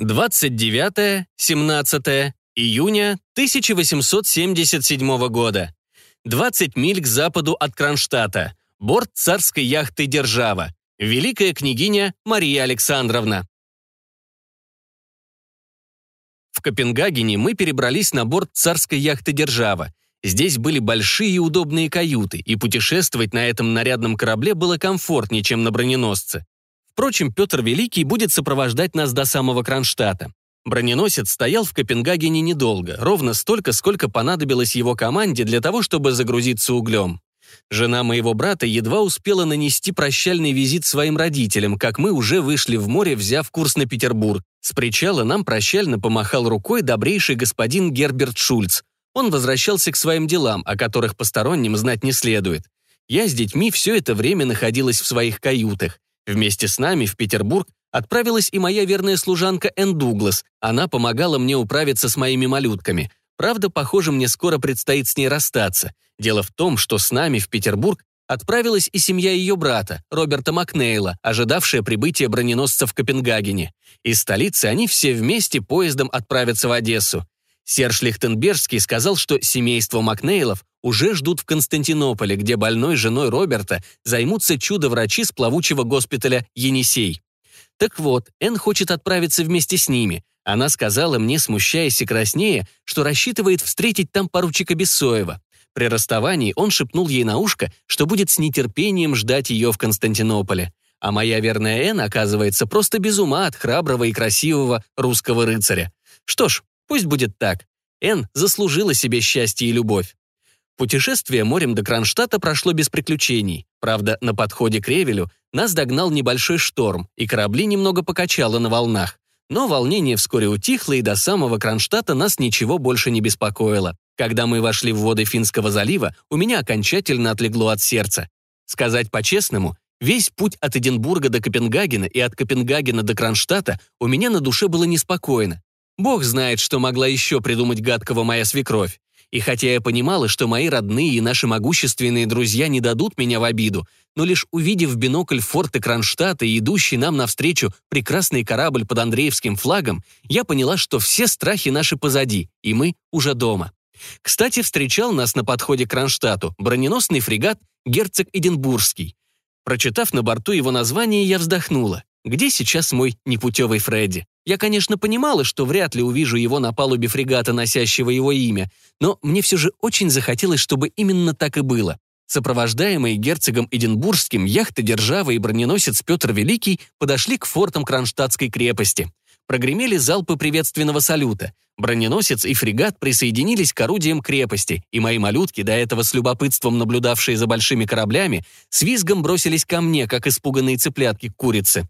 29-17 июня 1877 года. 20 миль к западу от Кронштадта. Борт царской яхты «Держава». Великая княгиня Мария Александровна. В Копенгагене мы перебрались на борт царской яхты «Держава». Здесь были большие и удобные каюты, и путешествовать на этом нарядном корабле было комфортнее, чем на броненосце. Впрочем, Петр Великий будет сопровождать нас до самого Кронштадта. Броненосец стоял в Копенгагене недолго, ровно столько, сколько понадобилось его команде для того, чтобы загрузиться углем. Жена моего брата едва успела нанести прощальный визит своим родителям, как мы уже вышли в море, взяв курс на Петербург. С причала нам прощально помахал рукой добрейший господин Герберт Шульц. Он возвращался к своим делам, о которых посторонним знать не следует. Я с детьми все это время находилась в своих каютах. Вместе с нами в Петербург отправилась и моя верная служанка Энн Дуглас. Она помогала мне управиться с моими малютками. Правда, похоже, мне скоро предстоит с ней расстаться. Дело в том, что с нами в Петербург отправилась и семья ее брата, Роберта Макнейла, ожидавшая прибытия броненосца в Копенгагене. Из столицы они все вместе поездом отправятся в Одессу. Серж Лихтенбергский сказал, что семейство Макнейлов уже ждут в Константинополе, где больной женой Роберта займутся чудо-врачи с плавучего госпиталя «Енисей». Так вот, Энн хочет отправиться вместе с ними. Она сказала мне, смущаясь и краснея, что рассчитывает встретить там поручика Бессоева. При расставании он шепнул ей на ушко, что будет с нетерпением ждать ее в Константинополе. А моя верная Энн, оказывается, просто без ума от храброго и красивого русского рыцаря. Что ж, пусть будет так. Энн заслужила себе счастье и любовь. Путешествие морем до Кронштадта прошло без приключений. Правда, на подходе к Ревелю нас догнал небольшой шторм, и корабли немного покачало на волнах. Но волнение вскоре утихло, и до самого Кронштадта нас ничего больше не беспокоило. Когда мы вошли в воды Финского залива, у меня окончательно отлегло от сердца. Сказать по-честному, весь путь от Эдинбурга до Копенгагена и от Копенгагена до Кронштадта у меня на душе было неспокойно. Бог знает, что могла еще придумать гадкого моя свекровь. И хотя я понимала, что мои родные и наши могущественные друзья не дадут меня в обиду, но лишь увидев в бинокль форты Кронштадта и идущий нам навстречу прекрасный корабль под Андреевским флагом, я поняла, что все страхи наши позади, и мы уже дома. Кстати, встречал нас на подходе к Кронштадту броненосный фрегат «Герцог Эдинбургский». Прочитав на борту его название, я вздохнула. Где сейчас мой непутевый Фредди? Я, конечно, понимала, что вряд ли увижу его на палубе фрегата, носящего его имя, но мне все же очень захотелось, чтобы именно так и было. Сопровождаемые герцогом Эдинбургским, яхта «Держава» и броненосец Петр Великий подошли к фортам Кронштадтской крепости. Прогремели залпы приветственного салюта. Броненосец и фрегат присоединились к орудиям крепости, и мои малютки, до этого с любопытством наблюдавшие за большими кораблями, с визгом бросились ко мне, как испуганные цыплятки к курице.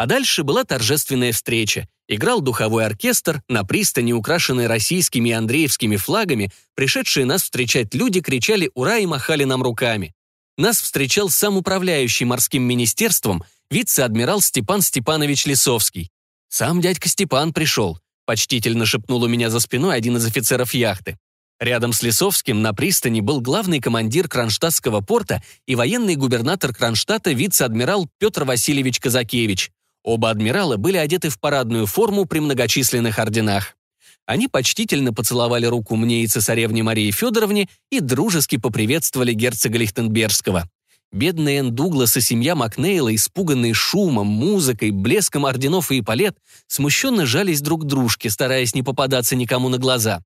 А дальше была торжественная встреча. Играл духовой оркестр, на пристани, украшенной российскими и андреевскими флагами, пришедшие нас встречать люди кричали «Ура!» и махали нам руками. Нас встречал сам управляющий морским министерством вице-адмирал Степан Степанович Лисовский. «Сам дядька Степан пришел», — почтительно шепнул у меня за спиной один из офицеров яхты. Рядом с Лисовским на пристани был главный командир Кронштадтского порта и военный губернатор Кронштадта вице-адмирал Петр Васильевич Казакевич. Оба адмирала были одеты в парадную форму при многочисленных орденах. Они почтительно поцеловали руку мне и цесаревне Марии Федоровне и дружески поприветствовали герцога Лихтенбергского. Бедный Энн Дуглас и семья Макнейла, испуганные шумом, музыкой, блеском орденов и эполет, смущенно жались друг к дружке, стараясь не попадаться никому на глаза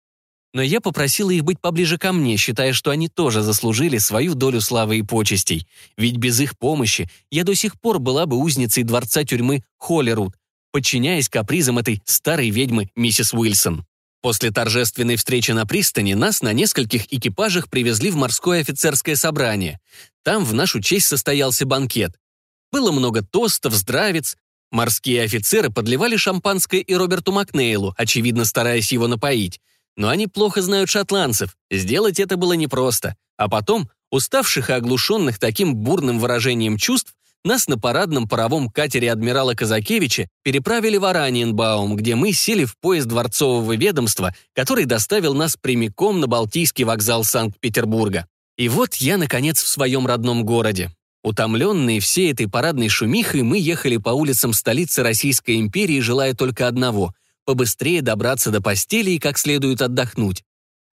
но я попросила их быть поближе ко мне, считая, что они тоже заслужили свою долю славы и почестей. Ведь без их помощи я до сих пор была бы узницей дворца тюрьмы Холлерут, подчиняясь капризам этой старой ведьмы миссис Уилсон. После торжественной встречи на пристани нас на нескольких экипажах привезли в морское офицерское собрание. Там в нашу честь состоялся банкет. Было много тостов, здравиц. Морские офицеры подливали шампанское и Роберту Макнейлу, очевидно стараясь его напоить. Но они плохо знают шотландцев, сделать это было непросто. А потом, уставших и оглушенных таким бурным выражением чувств, нас на парадном паровом катере адмирала Казакевича переправили в Араньенбаум, где мы сели в поезд дворцового ведомства, который доставил нас прямиком на Балтийский вокзал Санкт-Петербурга. И вот я, наконец, в своем родном городе. Утомленные всей этой парадной шумихой, мы ехали по улицам столицы Российской империи, желая только одного — побыстрее добраться до постели и как следует отдохнуть.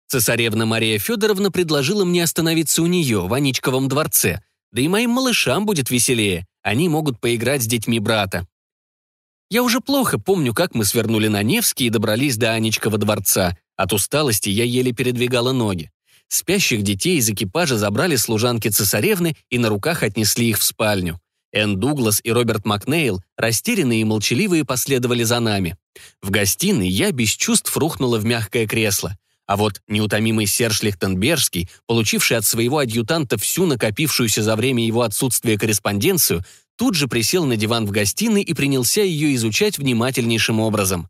Цесаревна Мария Федоровна предложила мне остановиться у нее, в Аничковом дворце. Да и моим малышам будет веселее. Они могут поиграть с детьми брата. Я уже плохо помню, как мы свернули на Невский и добрались до Аничкова дворца. От усталости я еле передвигала ноги. Спящих детей из экипажа забрали служанки цесаревны и на руках отнесли их в спальню. Энн Дуглас и Роберт Макнейл, растерянные и молчаливые, последовали за нами. В гостиной я без чувств рухнула в мягкое кресло. А вот неутомимый Серж Лихтенбергский, получивший от своего адъютанта всю накопившуюся за время его отсутствия корреспонденцию, тут же присел на диван в гостиной и принялся ее изучать внимательнейшим образом.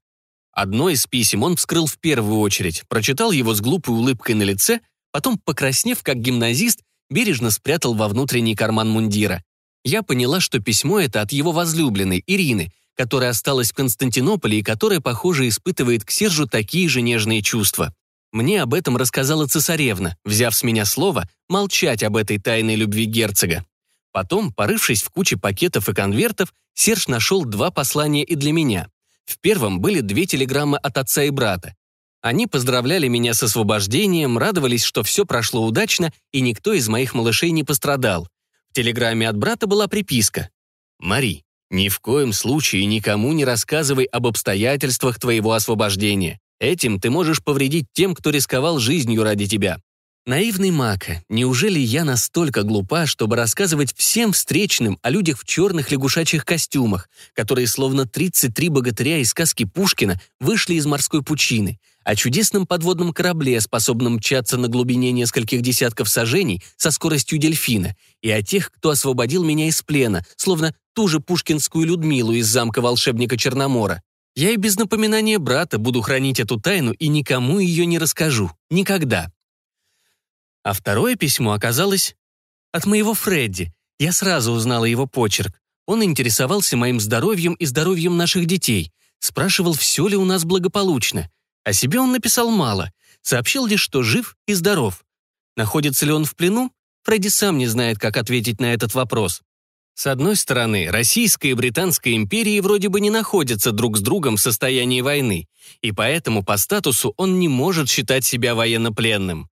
Одно из писем он вскрыл в первую очередь, прочитал его с глупой улыбкой на лице Потом, покраснев как гимназист, бережно спрятал во внутренний карман мундира. Я поняла, что письмо это от его возлюбленной, Ирины, которая осталась в Константинополе и которая, похоже, испытывает к Сержу такие же нежные чувства. Мне об этом рассказала цесаревна, взяв с меня слово молчать об этой тайной любви герцога. Потом, порывшись в куче пакетов и конвертов, Серж нашел два послания и для меня. В первом были две телеграммы от отца и брата. Они поздравляли меня с освобождением, радовались, что все прошло удачно и никто из моих малышей не пострадал. В телеграмме от брата была приписка. «Мари, ни в коем случае никому не рассказывай об обстоятельствах твоего освобождения. Этим ты можешь повредить тем, кто рисковал жизнью ради тебя. Наивный Мака, неужели я настолько глупа, чтобы рассказывать всем встречным о людях в черных лягушачьих костюмах, которые словно 33 богатыря из сказки Пушкина вышли из морской пучины, о чудесном подводном корабле, способном мчаться на глубине нескольких десятков сажений со скоростью дельфина, и о тех, кто освободил меня из плена, словно ту же пушкинскую Людмилу из замка волшебника Черномора. Я и без напоминания брата буду хранить эту тайну и никому ее не расскажу. Никогда. А второе письмо оказалось от моего Фредди. Я сразу узнала его почерк. Он интересовался моим здоровьем и здоровьем наших детей. Спрашивал, все ли у нас благополучно. О себе он написал мало. Сообщил лишь, что жив и здоров. Находится ли он в плену? Фредди сам не знает, как ответить на этот вопрос. С одной стороны, Российская и Британская империи вроде бы не находятся друг с другом в состоянии войны, и поэтому по статусу он не может считать себя военнопленным.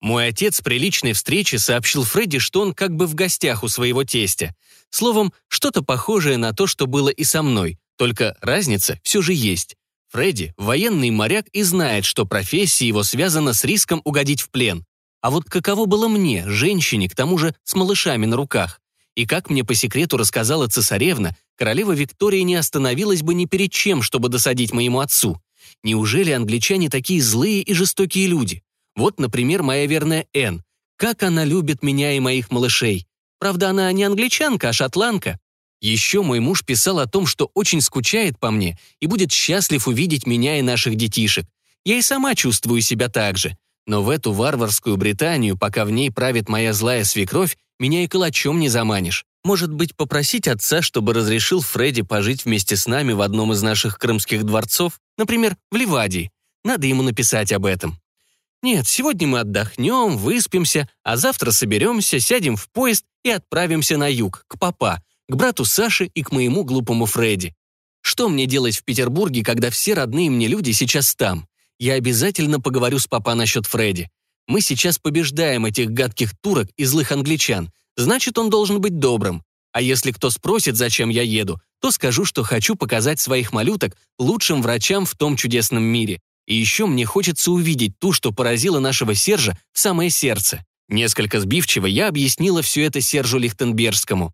Мой отец при личной встрече сообщил Фредди, что он как бы в гостях у своего тестя. Словом, что-то похожее на то, что было и со мной, только разница все же есть. Фредди – военный моряк и знает, что профессия его связана с риском угодить в плен. А вот каково было мне, женщине, к тому же с малышами на руках? И как мне по секрету рассказала цесаревна, королева Виктория не остановилась бы ни перед чем, чтобы досадить моему отцу. Неужели англичане такие злые и жестокие люди? Вот, например, моя верная Энн. Как она любит меня и моих малышей. Правда, она не англичанка, а шотландка. Еще мой муж писал о том, что очень скучает по мне и будет счастлив увидеть меня и наших детишек. Я и сама чувствую себя так же. Но в эту варварскую Британию, пока в ней правит моя злая свекровь, меня и калачом не заманишь. Может быть, попросить отца, чтобы разрешил Фредди пожить вместе с нами в одном из наших крымских дворцов, например, в Ливадии. Надо ему написать об этом. Нет, сегодня мы отдохнем, выспимся, а завтра соберемся, сядем в поезд и отправимся на юг, к папа, к брату Саше и к моему глупому Фредди. Что мне делать в Петербурге, когда все родные мне люди сейчас там? Я обязательно поговорю с папа насчет Фредди. Мы сейчас побеждаем этих гадких турок и злых англичан. Значит, он должен быть добрым. А если кто спросит, зачем я еду, то скажу, что хочу показать своих малюток лучшим врачам в том чудесном мире. И еще мне хочется увидеть ту, что поразила нашего Сержа в самое сердце. Несколько сбивчиво я объяснила все это Сержу Лихтенбергскому.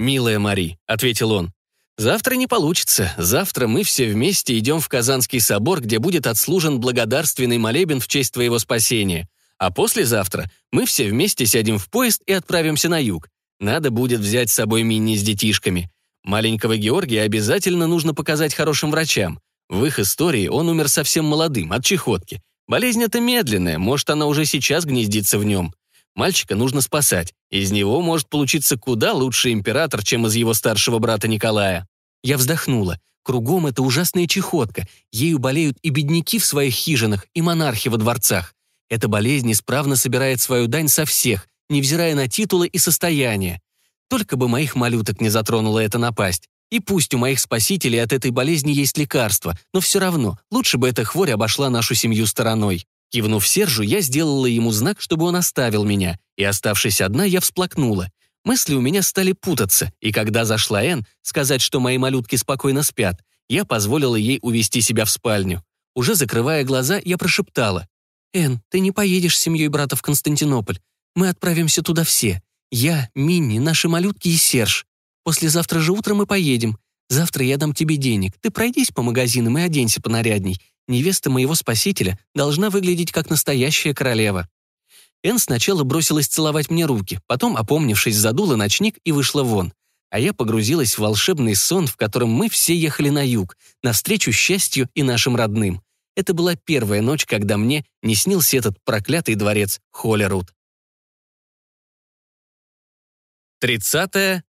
«Милая Мари», — ответил он, — «завтра не получится. Завтра мы все вместе идем в Казанский собор, где будет отслужен благодарственный молебен в честь твоего спасения. А послезавтра мы все вместе сядем в поезд и отправимся на юг. Надо будет взять с собой Минни с детишками. Маленького Георгия обязательно нужно показать хорошим врачам. В их истории он умер совсем молодым, от чехотки. Болезнь эта медленная, может, она уже сейчас гнездится в нем. Мальчика нужно спасать. Из него может получиться куда лучший император, чем из его старшего брата Николая. Я вздохнула. Кругом это ужасная чехотка. Ею болеют и бедняки в своих хижинах, и монархи во дворцах. Эта болезнь исправно собирает свою дань со всех, невзирая на титулы и состояние. Только бы моих малюток не затронула эта напасть. И пусть у моих спасителей от этой болезни есть лекарство, но все равно лучше бы эта хворь обошла нашу семью стороной. Кивнув Сержу, я сделала ему знак, чтобы он оставил меня, и, оставшись одна, я всплакнула. Мысли у меня стали путаться, и когда зашла Энн, сказать, что мои малютки спокойно спят, я позволила ей увести себя в спальню. Уже закрывая глаза, я прошептала. «Энн, ты не поедешь с семьей брата в Константинополь. Мы отправимся туда все. Я, Минни, наши малютки и Серж. Послезавтра же утром мы поедем. Завтра я дам тебе денег. Ты пройдись по магазинам и оденься понарядней. Невеста моего спасителя должна выглядеть как настоящая королева». Энн сначала бросилась целовать мне руки, потом, опомнившись, задула ночник и вышла вон. А я погрузилась в волшебный сон, в котором мы все ехали на юг, навстречу счастью и нашим родным. Это была первая ночь, когда мне не снился этот проклятый дворец Холлерут. 30-18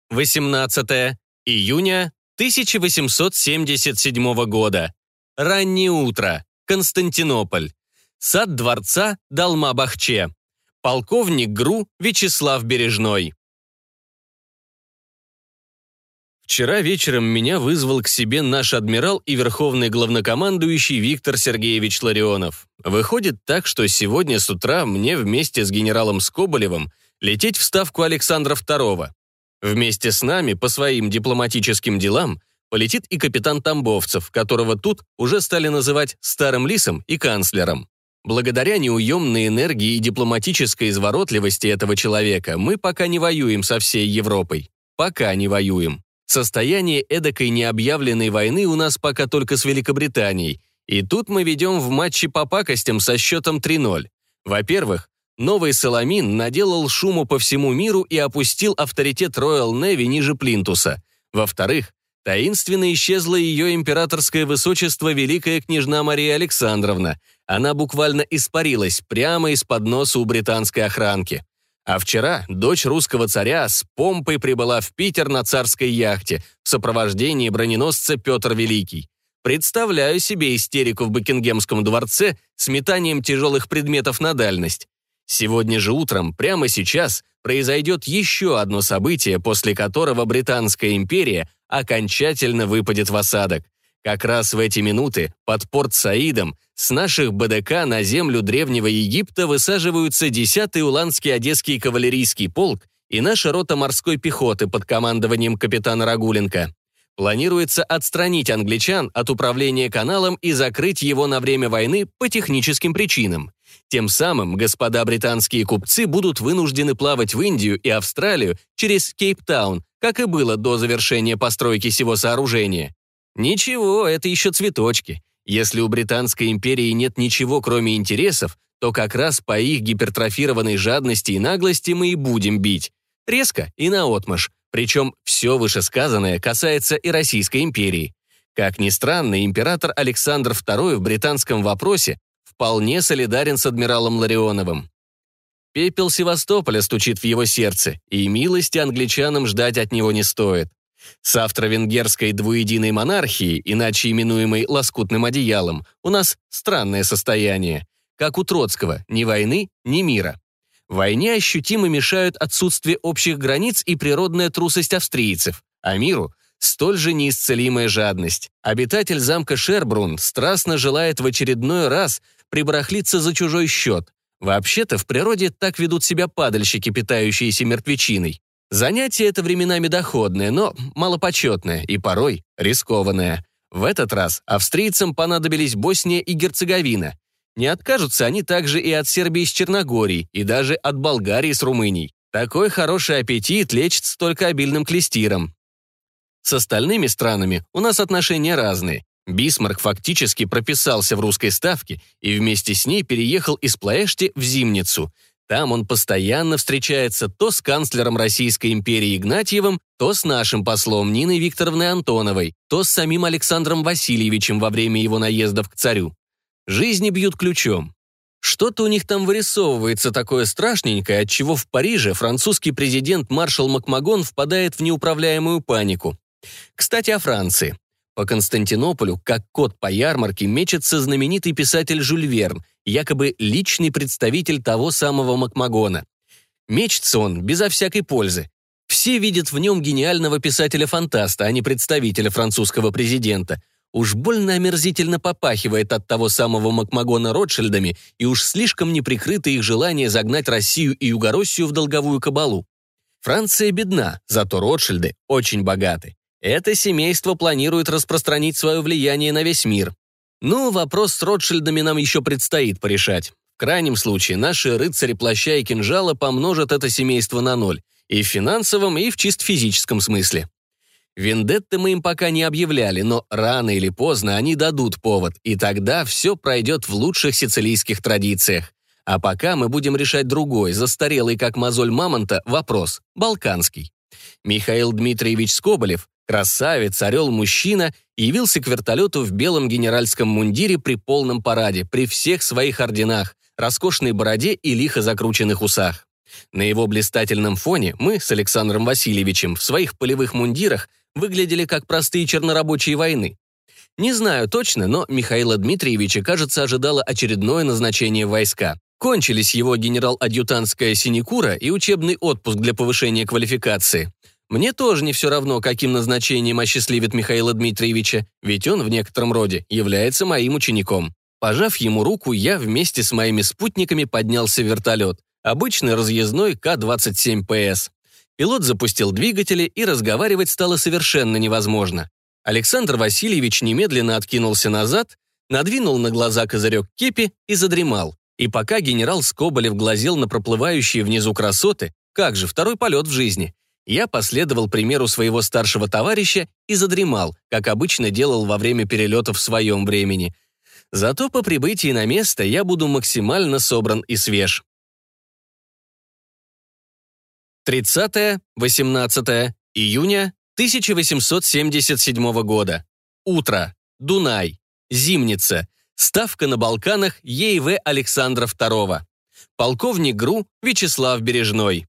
июня 1877 года. Раннее утро. Константинополь. Сад дворца Далма-Бахче. Полковник ГРУ Вячеслав Бережной. Вчера вечером меня вызвал к себе наш адмирал и верховный главнокомандующий Виктор Сергеевич Ларионов. Выходит так, что сегодня с утра мне вместе с генералом Скоболевым лететь в ставку Александра II. Вместе с нами по своим дипломатическим делам полетит и капитан Тамбовцев, которого тут уже стали называть старым лисом и канцлером. Благодаря неуемной энергии и дипломатической изворотливости этого человека мы пока не воюем со всей Европой. Пока не воюем. Состояние эдакой необъявленной войны у нас пока только с Великобританией. И тут мы ведем в матче по пакостям со счетом 3-0. Во-первых, новый Соломин наделал шуму по всему миру и опустил авторитет Royal Navy ниже Плинтуса. Во-вторых, Таинственно исчезла ее императорское высочество Великая княжна Мария Александровна. Она буквально испарилась прямо из-под носа у британской охранки. А вчера дочь русского царя с помпой прибыла в Питер на царской яхте в сопровождении броненосца Петр Великий. Представляю себе истерику в Букингемском дворце с метанием тяжелых предметов на дальность. Сегодня же утром, прямо сейчас, произойдет еще одно событие, после которого Британская империя окончательно выпадет в осадок. Как раз в эти минуты под порт Саидом с наших БДК на землю Древнего Египта высаживаются 10-й Уланский Одесский кавалерийский полк и наша рота морской пехоты под командованием капитана Рагуленко. Планируется отстранить англичан от управления каналом и закрыть его на время войны по техническим причинам. Тем самым господа британские купцы будут вынуждены плавать в Индию и Австралию через Кейптаун, как и было до завершения постройки сего сооружения. Ничего, это еще цветочки. Если у Британской империи нет ничего, кроме интересов, то как раз по их гипертрофированной жадности и наглости мы и будем бить. Резко и наотмашь. Причем все вышесказанное касается и Российской империи. Как ни странно, император Александр II в британском вопросе вполне солидарен с адмиралом Ларионовым. Пепел Севастополя стучит в его сердце, и милости англичанам ждать от него не стоит. С австро-венгерской двуединой монархией, иначе именуемой лоскутным одеялом, у нас странное состояние. Как у Троцкого, ни войны, ни мира. Войне ощутимо мешают отсутствие общих границ и природная трусость австрийцев, а миру – столь же неисцелимая жадность. Обитатель замка Шербрун страстно желает в очередной раз прибарахлиться за чужой счет, Вообще-то в природе так ведут себя падальщики, питающиеся мертвечиной. Занятие это временами доходное, но малопочетное и порой рискованное. В этот раз австрийцам понадобились Босния и Герцеговина. Не откажутся они также и от Сербии с Черногорией, и даже от Болгарии с Румынией. Такой хороший аппетит лечится только обильным клестиром. С остальными странами у нас отношения разные. Бисмарк фактически прописался в русской ставке и вместе с ней переехал из Плаэшти в Зимницу. Там он постоянно встречается то с канцлером Российской империи Игнатьевым, то с нашим послом Ниной Викторовной Антоновой, то с самим Александром Васильевичем во время его наездов к царю. Жизни бьют ключом. Что-то у них там вырисовывается такое страшненькое, от чего в Париже французский президент маршал Макмагон впадает в неуправляемую панику. Кстати, о Франции. По Константинополю, как кот по ярмарке, мечется знаменитый писатель Жюль Верн, якобы личный представитель того самого Макмагона. Мечется он безо всякой пользы. Все видят в нем гениального писателя-фантаста, а не представителя французского президента. Уж больно омерзительно попахивает от того самого Макмагона Ротшильдами, и уж слишком неприкрыто их желание загнать Россию и Югороссию в долговую кабалу. Франция бедна, зато Ротшильды очень богаты. Это семейство планирует распространить свое влияние на весь мир. Ну, вопрос с Ротшильдами нам еще предстоит порешать. В крайнем случае, наши рыцари плаща и кинжала помножат это семейство на ноль. И в финансовом, и в чисто физическом смысле. Вендетты мы им пока не объявляли, но рано или поздно они дадут повод, и тогда все пройдет в лучших сицилийских традициях. А пока мы будем решать другой, застарелый как мозоль мамонта, вопрос, балканский. Михаил Дмитриевич Скоболев, красавец, орел-мужчина, явился к вертолету в белом генеральском мундире при полном параде, при всех своих орденах, роскошной бороде и лихо закрученных усах. На его блистательном фоне мы с Александром Васильевичем в своих полевых мундирах выглядели как простые чернорабочие войны. Не знаю точно, но Михаила Дмитриевича, кажется, ожидало очередное назначение войска. Кончились его генерал-адъютантская синекура и учебный отпуск для повышения квалификации. Мне тоже не все равно, каким назначением осчастливит Михаила Дмитриевича, ведь он в некотором роде является моим учеником. Пожав ему руку, я вместе с моими спутниками поднялся в вертолет. Обычный разъездной К-27ПС. Пилот запустил двигатели, и разговаривать стало совершенно невозможно. Александр Васильевич немедленно откинулся назад, надвинул на глаза козырек кепи и задремал. И пока генерал Скоболев глазел на проплывающие внизу красоты, как же второй полет в жизни, я последовал примеру своего старшего товарища и задремал, как обычно делал во время перелета в своем времени. Зато по прибытии на место я буду максимально собран и свеж. 30-18 июня 1877 года. Утро. Дунай. Зимница. Ставка на Балканах ЕИВ Александра II. Полковник ГРУ Вячеслав Бережной.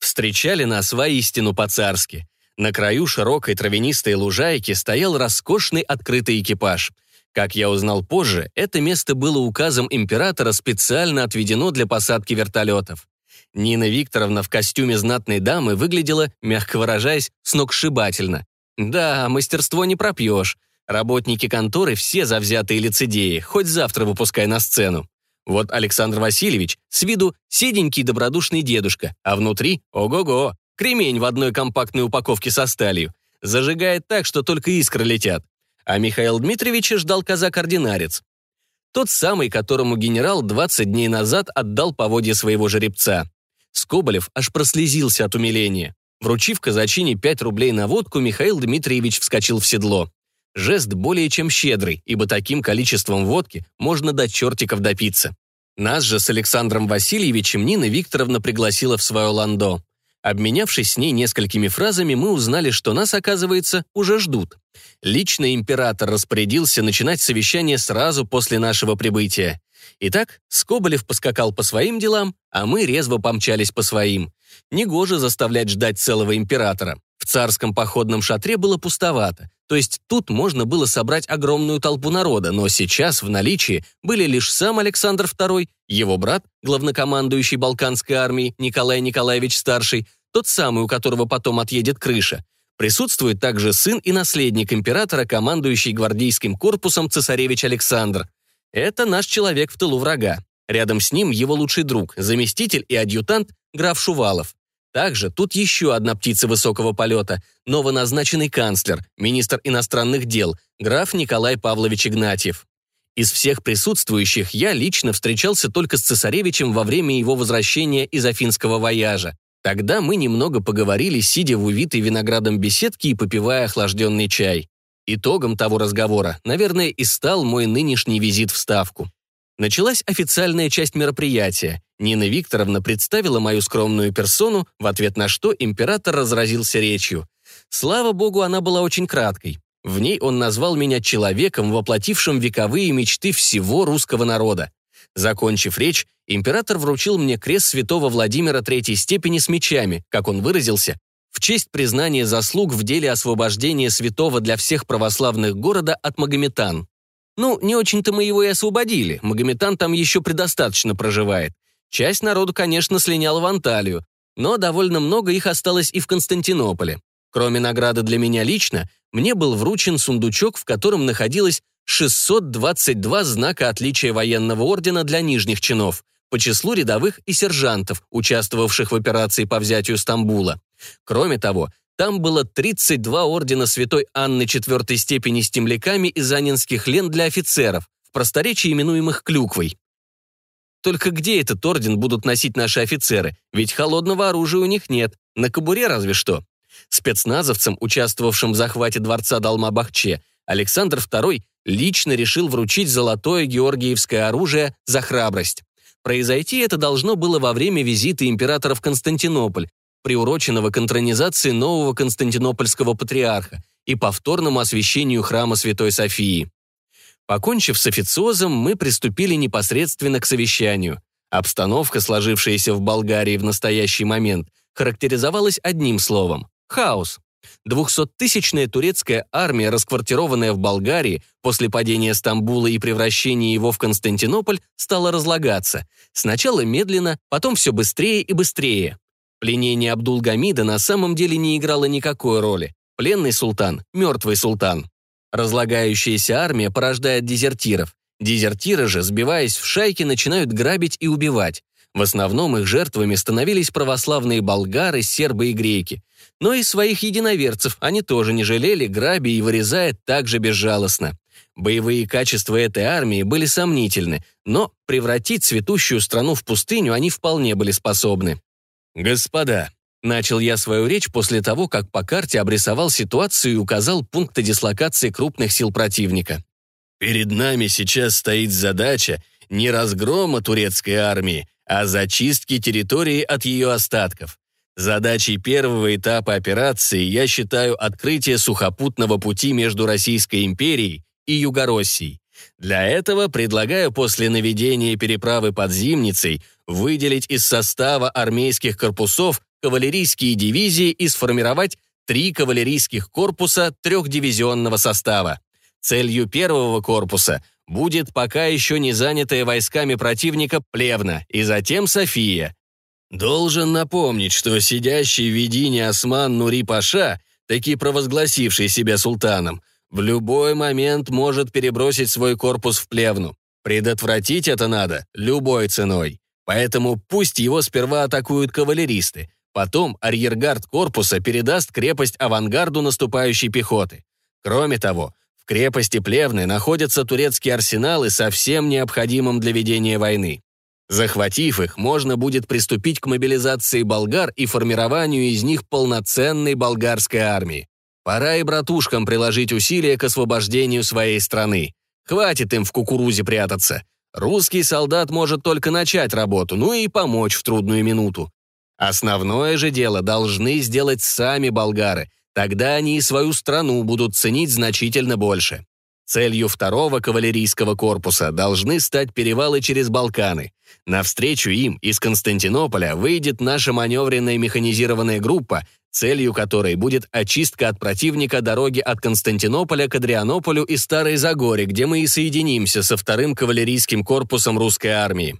Встречали нас воистину по-царски. На краю широкой травянистой лужайки стоял роскошный открытый экипаж. Как я узнал позже, это место было указом императора специально отведено для посадки вертолетов. Нина Викторовна в костюме знатной дамы выглядела, мягко выражаясь, сногсшибательно. Да, мастерство не пропьешь. Работники конторы все завзятые лицедеи, хоть завтра выпускай на сцену. Вот Александр Васильевич с виду седенький добродушный дедушка, а внутри — ого-го, кремень в одной компактной упаковке со сталью. Зажигает так, что только искры летят а Михаил Дмитриевич ждал казак-ординарец. Тот самый, которому генерал 20 дней назад отдал поводье своего жеребца. Скоболев аж прослезился от умиления. Вручив казачине 5 рублей на водку, Михаил Дмитриевич вскочил в седло. Жест более чем щедрый, ибо таким количеством водки можно до чертиков допиться. Нас же с Александром Васильевичем Нина Викторовна пригласила в свое ландо. Обменявшись с ней несколькими фразами, мы узнали, что нас, оказывается, уже ждут. Лично император распорядился начинать совещание сразу после нашего прибытия. Итак, Скоболев поскакал по своим делам, а мы резво помчались по своим. Негоже заставлять ждать целого императора. В царском походном шатре было пустовато, то есть тут можно было собрать огромную толпу народа, но сейчас в наличии были лишь сам Александр II, его брат, главнокомандующий Балканской армией Николай Николаевич Старший, тот самый, у которого потом отъедет крыша. Присутствует также сын и наследник императора, командующий гвардейским корпусом цесаревич Александр. Это наш человек в тылу врага. Рядом с ним его лучший друг, заместитель и адъютант граф Шувалов. Также тут еще одна птица высокого полета, новоназначенный канцлер, министр иностранных дел, граф Николай Павлович Игнатьев. Из всех присутствующих я лично встречался только с цесаревичем во время его возвращения из афинского вояжа. Тогда мы немного поговорили, сидя в увитой виноградом беседке и попивая охлажденный чай. Итогом того разговора, наверное, и стал мой нынешний визит в Ставку. Началась официальная часть мероприятия. Нина Викторовна представила мою скромную персону, в ответ на что император разразился речью. Слава богу, она была очень краткой. В ней он назвал меня человеком, воплотившим вековые мечты всего русского народа. Закончив речь, император вручил мне крест святого Владимира третьей степени с мечами, как он выразился, в честь признания заслуг в деле освобождения святого для всех православных города от магометан. Ну, не очень-то мы его и освободили, магометан там еще предостаточно проживает. Часть народу, конечно, слиняла в Анталию, но довольно много их осталось и в Константинополе. Кроме награды для меня лично, мне был вручен сундучок, в котором находилось 622 знака отличия военного ордена для нижних чинов, по числу рядовых и сержантов, участвовавших в операции по взятию Стамбула. Кроме того, там было 32 ордена святой Анны четвертой степени с темляками из анинских лент для офицеров, в просторечии именуемых клюквой. Только где этот орден будут носить наши офицеры? Ведь холодного оружия у них нет, на кобуре разве что. Спецназовцам, участвовавшим в захвате дворца Далма-Бахче, Александр II лично решил вручить золотое георгиевское оружие за храбрость. Произойти это должно было во время визита императора в Константинополь, приуроченного к интронизации нового константинопольского патриарха и повторному освящению храма Святой Софии. Покончив с официозом, мы приступили непосредственно к совещанию. Обстановка, сложившаяся в Болгарии в настоящий момент, характеризовалась одним словом – хаос. Двухсоттысячная турецкая армия, расквартированная в Болгарии после падения Стамбула и превращения его в Константинополь, стала разлагаться. Сначала медленно, потом все быстрее и быстрее. Пленение Абдулгамида на самом деле не играло никакой роли. Пленный султан – мертвый султан. Разлагающаяся армия порождает дезертиров. Дезертиры же, сбиваясь в шайки, начинают грабить и убивать. В основном их жертвами становились православные болгары, сербы и греки. Но и своих единоверцев они тоже не жалели, грабя и вырезая так же безжалостно. Боевые качества этой армии были сомнительны, но превратить цветущую страну в пустыню они вполне были способны. «Господа», — начал я свою речь после того, как по карте обрисовал ситуацию и указал пункты дислокации крупных сил противника. «Перед нами сейчас стоит задача не разгрома турецкой армии, а зачистки территории от ее остатков. Задачей первого этапа операции я считаю открытие сухопутного пути между Российской империей и Югороссией. Для этого предлагаю после наведения переправы под Зимницей выделить из состава армейских корпусов кавалерийские дивизии и сформировать три кавалерийских корпуса трехдивизионного состава. Целью первого корпуса будет пока еще не занятая войсками противника Плевна и затем София, Должен напомнить, что сидящий в Ведине Осман Нури Паша, таки провозгласивший себя султаном, в любой момент может перебросить свой корпус в плевну. Предотвратить это надо любой ценой. Поэтому пусть его сперва атакуют кавалеристы, потом арьергард корпуса передаст крепость авангарду наступающей пехоты. Кроме того, в крепости Плевны находятся турецкие арсеналы со всем необходимым для ведения войны. Захватив их, можно будет приступить к мобилизации болгар и формированию из них полноценной болгарской армии. Пора и братушкам приложить усилия к освобождению своей страны. Хватит им в кукурузе прятаться. Русский солдат может только начать работу, ну и помочь в трудную минуту. Основное же дело должны сделать сами болгары, тогда они и свою страну будут ценить значительно больше. Целью второго кавалерийского корпуса должны стать перевалы через Балканы. Навстречу им из Константинополя выйдет наша маневренная механизированная группа, целью которой будет очистка от противника дороги от Константинополя к Адрианополю и Старой Загоре, где мы и соединимся со вторым кавалерийским корпусом русской армии.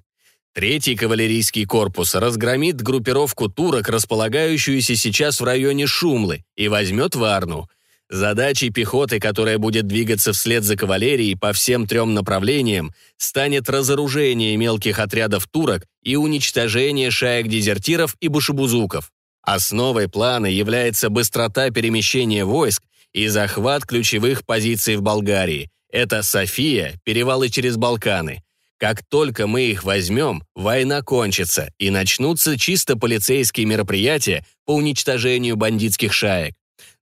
Третий кавалерийский корпус разгромит группировку турок, располагающуюся сейчас в районе Шумлы, и возьмет Варну – Задачей пехоты, которая будет двигаться вслед за кавалерией по всем трем направлениям, станет разоружение мелких отрядов турок и уничтожение шаек дезертиров и бушебузуков. Основой плана является быстрота перемещения войск и захват ключевых позиций в Болгарии. Это София, перевалы через Балканы. Как только мы их возьмем, война кончится, и начнутся чисто полицейские мероприятия по уничтожению бандитских шаек.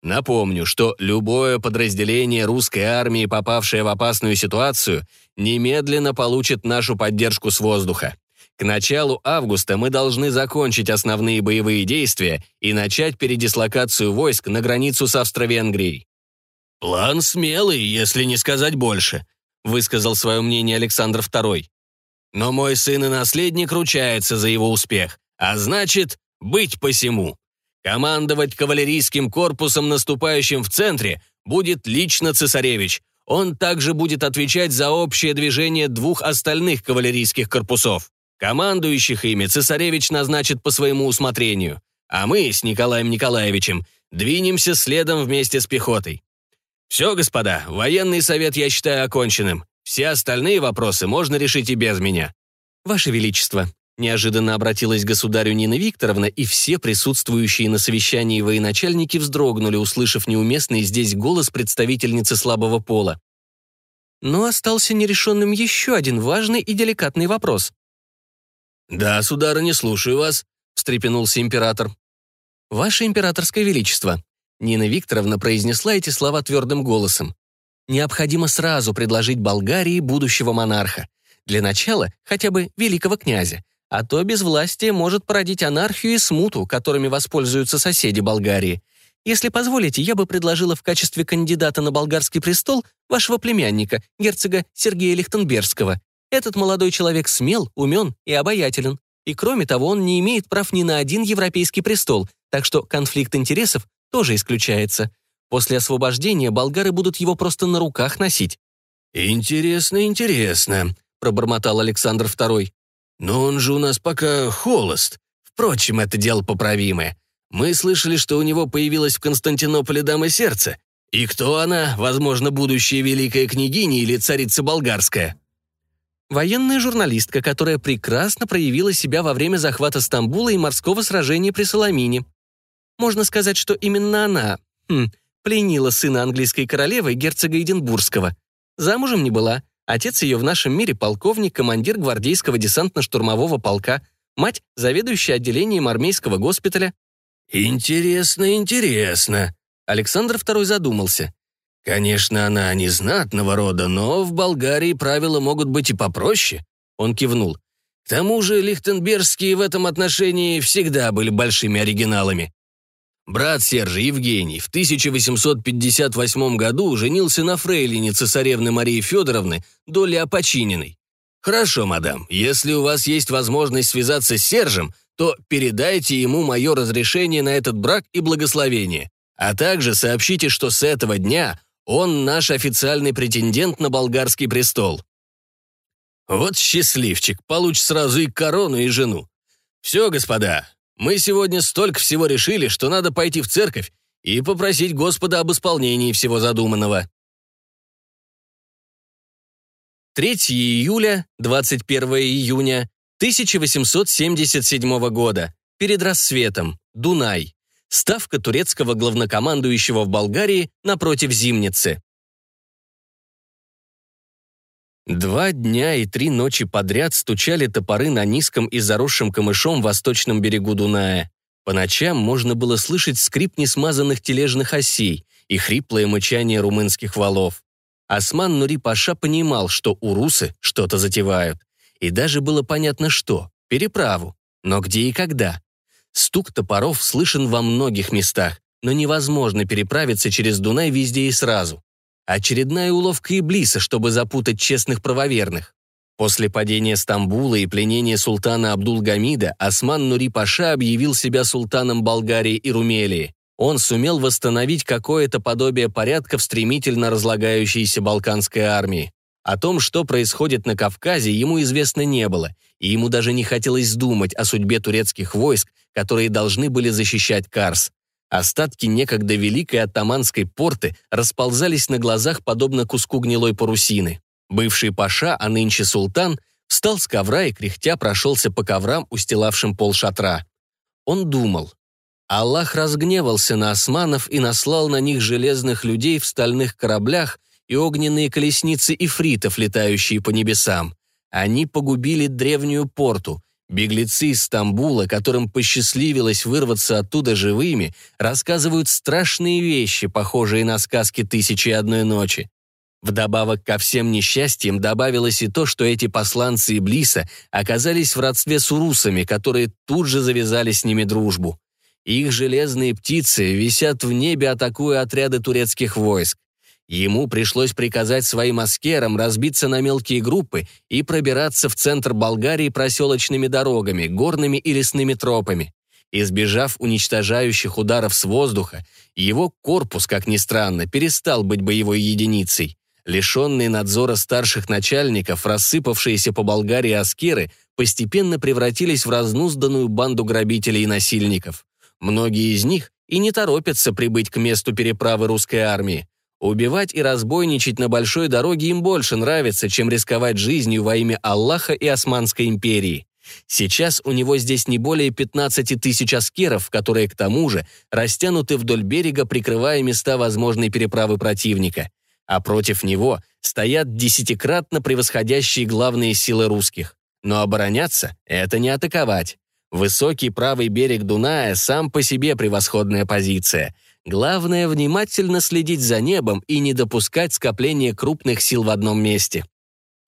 Напомню, что любое подразделение русской армии, попавшее в опасную ситуацию, немедленно получит нашу поддержку с воздуха. К началу августа мы должны закончить основные боевые действия и начать передислокацию войск на границу с Австро-Венгрией. «План смелый, если не сказать больше», — высказал свое мнение Александр II. «Но мой сын и наследник ручается за его успех, а значит, быть посему. Командовать кавалерийским корпусом, наступающим в центре, будет лично цесаревич. Он также будет отвечать за общее движение двух остальных кавалерийских корпусов. Командующих ими цесаревич назначит по своему усмотрению, а мы с Николаем Николаевичем двинемся следом вместе с пехотой. Все, господа, военный совет я считаю оконченным. Все остальные вопросы можно решить и без меня. Ваше Величество, неожиданно обратилась к государю Нина Викторовна, и все присутствующие на совещании военачальники вздрогнули, услышав неуместный здесь голос представительницы слабого пола. Но остался нерешенным еще один важный и деликатный вопрос. «Да, сударыня, слушаю вас», — встрепенулся император. «Ваше императорское величество», — Нина Викторовна произнесла эти слова твердым голосом. «Необходимо сразу предложить Болгарии будущего монарха. Для начала хотя бы великого князя, а то безвластие может породить анархию и смуту, которыми воспользуются соседи Болгарии. Если позволите, я бы предложила в качестве кандидата на болгарский престол вашего племянника, герцога Сергея Лихтенбергского. Этот молодой человек смел, умен и обаятелен. И кроме того, он не имеет прав ни на один европейский престол, так что конфликт интересов тоже исключается. После освобождения болгары будут его просто на руках носить. «Интересно, интересно», — пробормотал Александр II. «Но он же у нас пока холост. Впрочем, это дело поправимое. Мы слышали, что у него появилась в Константинополе дама сердца. И кто она? Возможно, будущая великая княгиня или царица болгарская?» Военная журналистка, которая прекрасно проявила себя во время захвата Стамбула и морского сражения при Соломине. Можно сказать, что именно она хм, пленила сына английской королевы, герцога Эдинбургского. Замужем не была. Отец ее в нашем мире полковник, командир гвардейского десантно-штурмового полка, мать — заведующая отделением армейского госпиталя. «Интересно, интересно», — Александр II задумался. «Конечно, она не знатного рода, но в Болгарии правила могут быть и попроще», — он кивнул. «К тому же лихтенбергские в этом отношении всегда были большими оригиналами. Брат Сержа Евгений в 1858 году женился на фрейлине цесаревны Марии Федоровны Доли Опочининой. Хорошо, мадам, если у вас есть возможность связаться с Сержем, то передайте ему мое разрешение на этот брак и благословение, а также сообщите, что с этого дня он наш официальный претендент на болгарский престол. Вот счастливчик, получит сразу и корону, и жену. Все, господа, мы сегодня столько всего решили, что надо пойти в церковь и попросить Господа об исполнении всего задуманного. 3 июля, 21 июня 1877 года. Перед рассветом. Дунай. Ставка турецкого главнокомандующего в Болгарии напротив Зимницы. Два дня и три ночи подряд стучали топоры на низком и заросшем камышом восточном берегу Дуная. По ночам можно было слышать скрип несмазанных тележных осей и хриплое мычание румынских валов. Осман Нури-Паша понимал, что урусы что-то затевают. И даже было понятно, что — переправу. Но где и когда? Стук топоров слышен во многих местах, но невозможно переправиться через Дунай везде и сразу. Очередная уловка Иблиса, чтобы запутать честных правоверных. После падения Стамбула и пленения султана Абдул-Гамида Осман Нури-Паша объявил себя султаном Болгарии и Румелии. Он сумел восстановить какое-то подобие порядка в стремительно разлагающейся балканской армии. О том, что происходит на Кавказе, ему известно не было, и ему даже не хотелось думать о судьбе турецких войск, которые должны были защищать Карс. Остатки некогда великой оттаманской порты расползались на глазах подобно куску гнилой парусины. Бывший паша, а нынче султан, встал с ковра и кряхтя прошелся по коврам, устилавшим пол шатра. Он думал. Аллах разгневался на османов и наслал на них железных людей в стальных кораблях и огненные колесницы ифритов, летающие по небесам. Они погубили древнюю порту, Беглецы из Стамбула, которым посчастливилось вырваться оттуда живыми, рассказывают страшные вещи, похожие на сказки «Тысячи и одной ночи». Вдобавок ко всем несчастьям добавилось и то, что эти посланцы Иблиса оказались в родстве с урусами, которые тут же завязали с ними дружбу. Их железные птицы висят в небе, атакуя отряды турецких войск. Ему пришлось приказать своим аскерам разбиться на мелкие группы и пробираться в центр Болгарии проселочными дорогами, горными и лесными тропами. Избежав уничтожающих ударов с воздуха, его корпус, как ни странно, перестал быть боевой единицей. Лишенные надзора старших начальников, рассыпавшиеся по Болгарии аскеры постепенно превратились в разнузданную банду грабителей и насильников. Многие из них и не торопятся прибыть к месту переправы русской армии. Убивать и разбойничать на большой дороге им больше нравится, чем рисковать жизнью во имя Аллаха и Османской империи. Сейчас у него здесь не более 15 тысяч аскеров, которые, к тому же, растянуты вдоль берега, прикрывая места возможной переправы противника. А против него стоят десятикратно превосходящие главные силы русских. Но обороняться — это не атаковать. Высокий правый берег Дуная сам по себе превосходная позиция. Главное — внимательно следить за небом и не допускать скопления крупных сил в одном месте.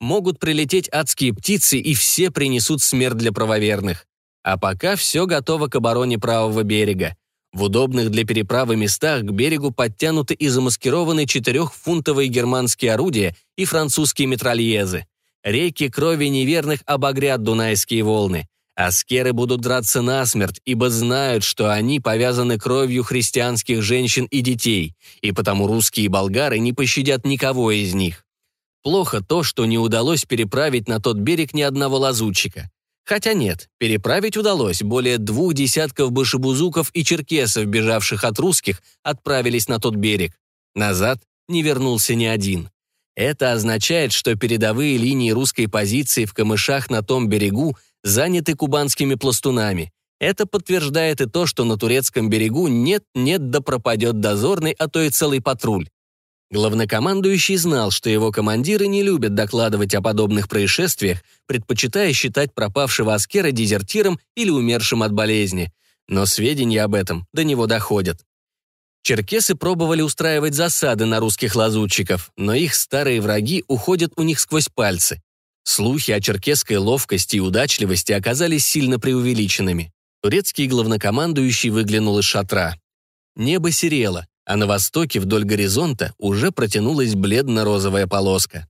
Могут прилететь адские птицы, и все принесут смерть для правоверных. А пока все готово к обороне правого берега. В удобных для переправы местах к берегу подтянуты и замаскированы четырехфунтовые германские орудия и французские метрольезы. Реки крови неверных обогрят дунайские волны. Аскеры будут драться насмерть, ибо знают, что они повязаны кровью христианских женщин и детей, и потому русские и болгары не пощадят никого из них. Плохо то, что не удалось переправить на тот берег ни одного лазутчика. Хотя нет, переправить удалось. Более двух десятков башебузуков и черкесов, бежавших от русских, отправились на тот берег. Назад не вернулся ни один. Это означает, что передовые линии русской позиции в камышах на том берегу заняты кубанскими пластунами. Это подтверждает и то, что на турецком берегу нет-нет да пропадет дозорный, а то и целый патруль. Главнокомандующий знал, что его командиры не любят докладывать о подобных происшествиях, предпочитая считать пропавшего аскера дезертиром или умершим от болезни. Но сведения об этом до него доходят. Черкесы пробовали устраивать засады на русских лазутчиков, но их старые враги уходят у них сквозь пальцы. Слухи о черкесской ловкости и удачливости оказались сильно преувеличенными. Турецкий главнокомандующий выглянул из шатра. Небо серело, а на востоке вдоль горизонта уже протянулась бледно-розовая полоска.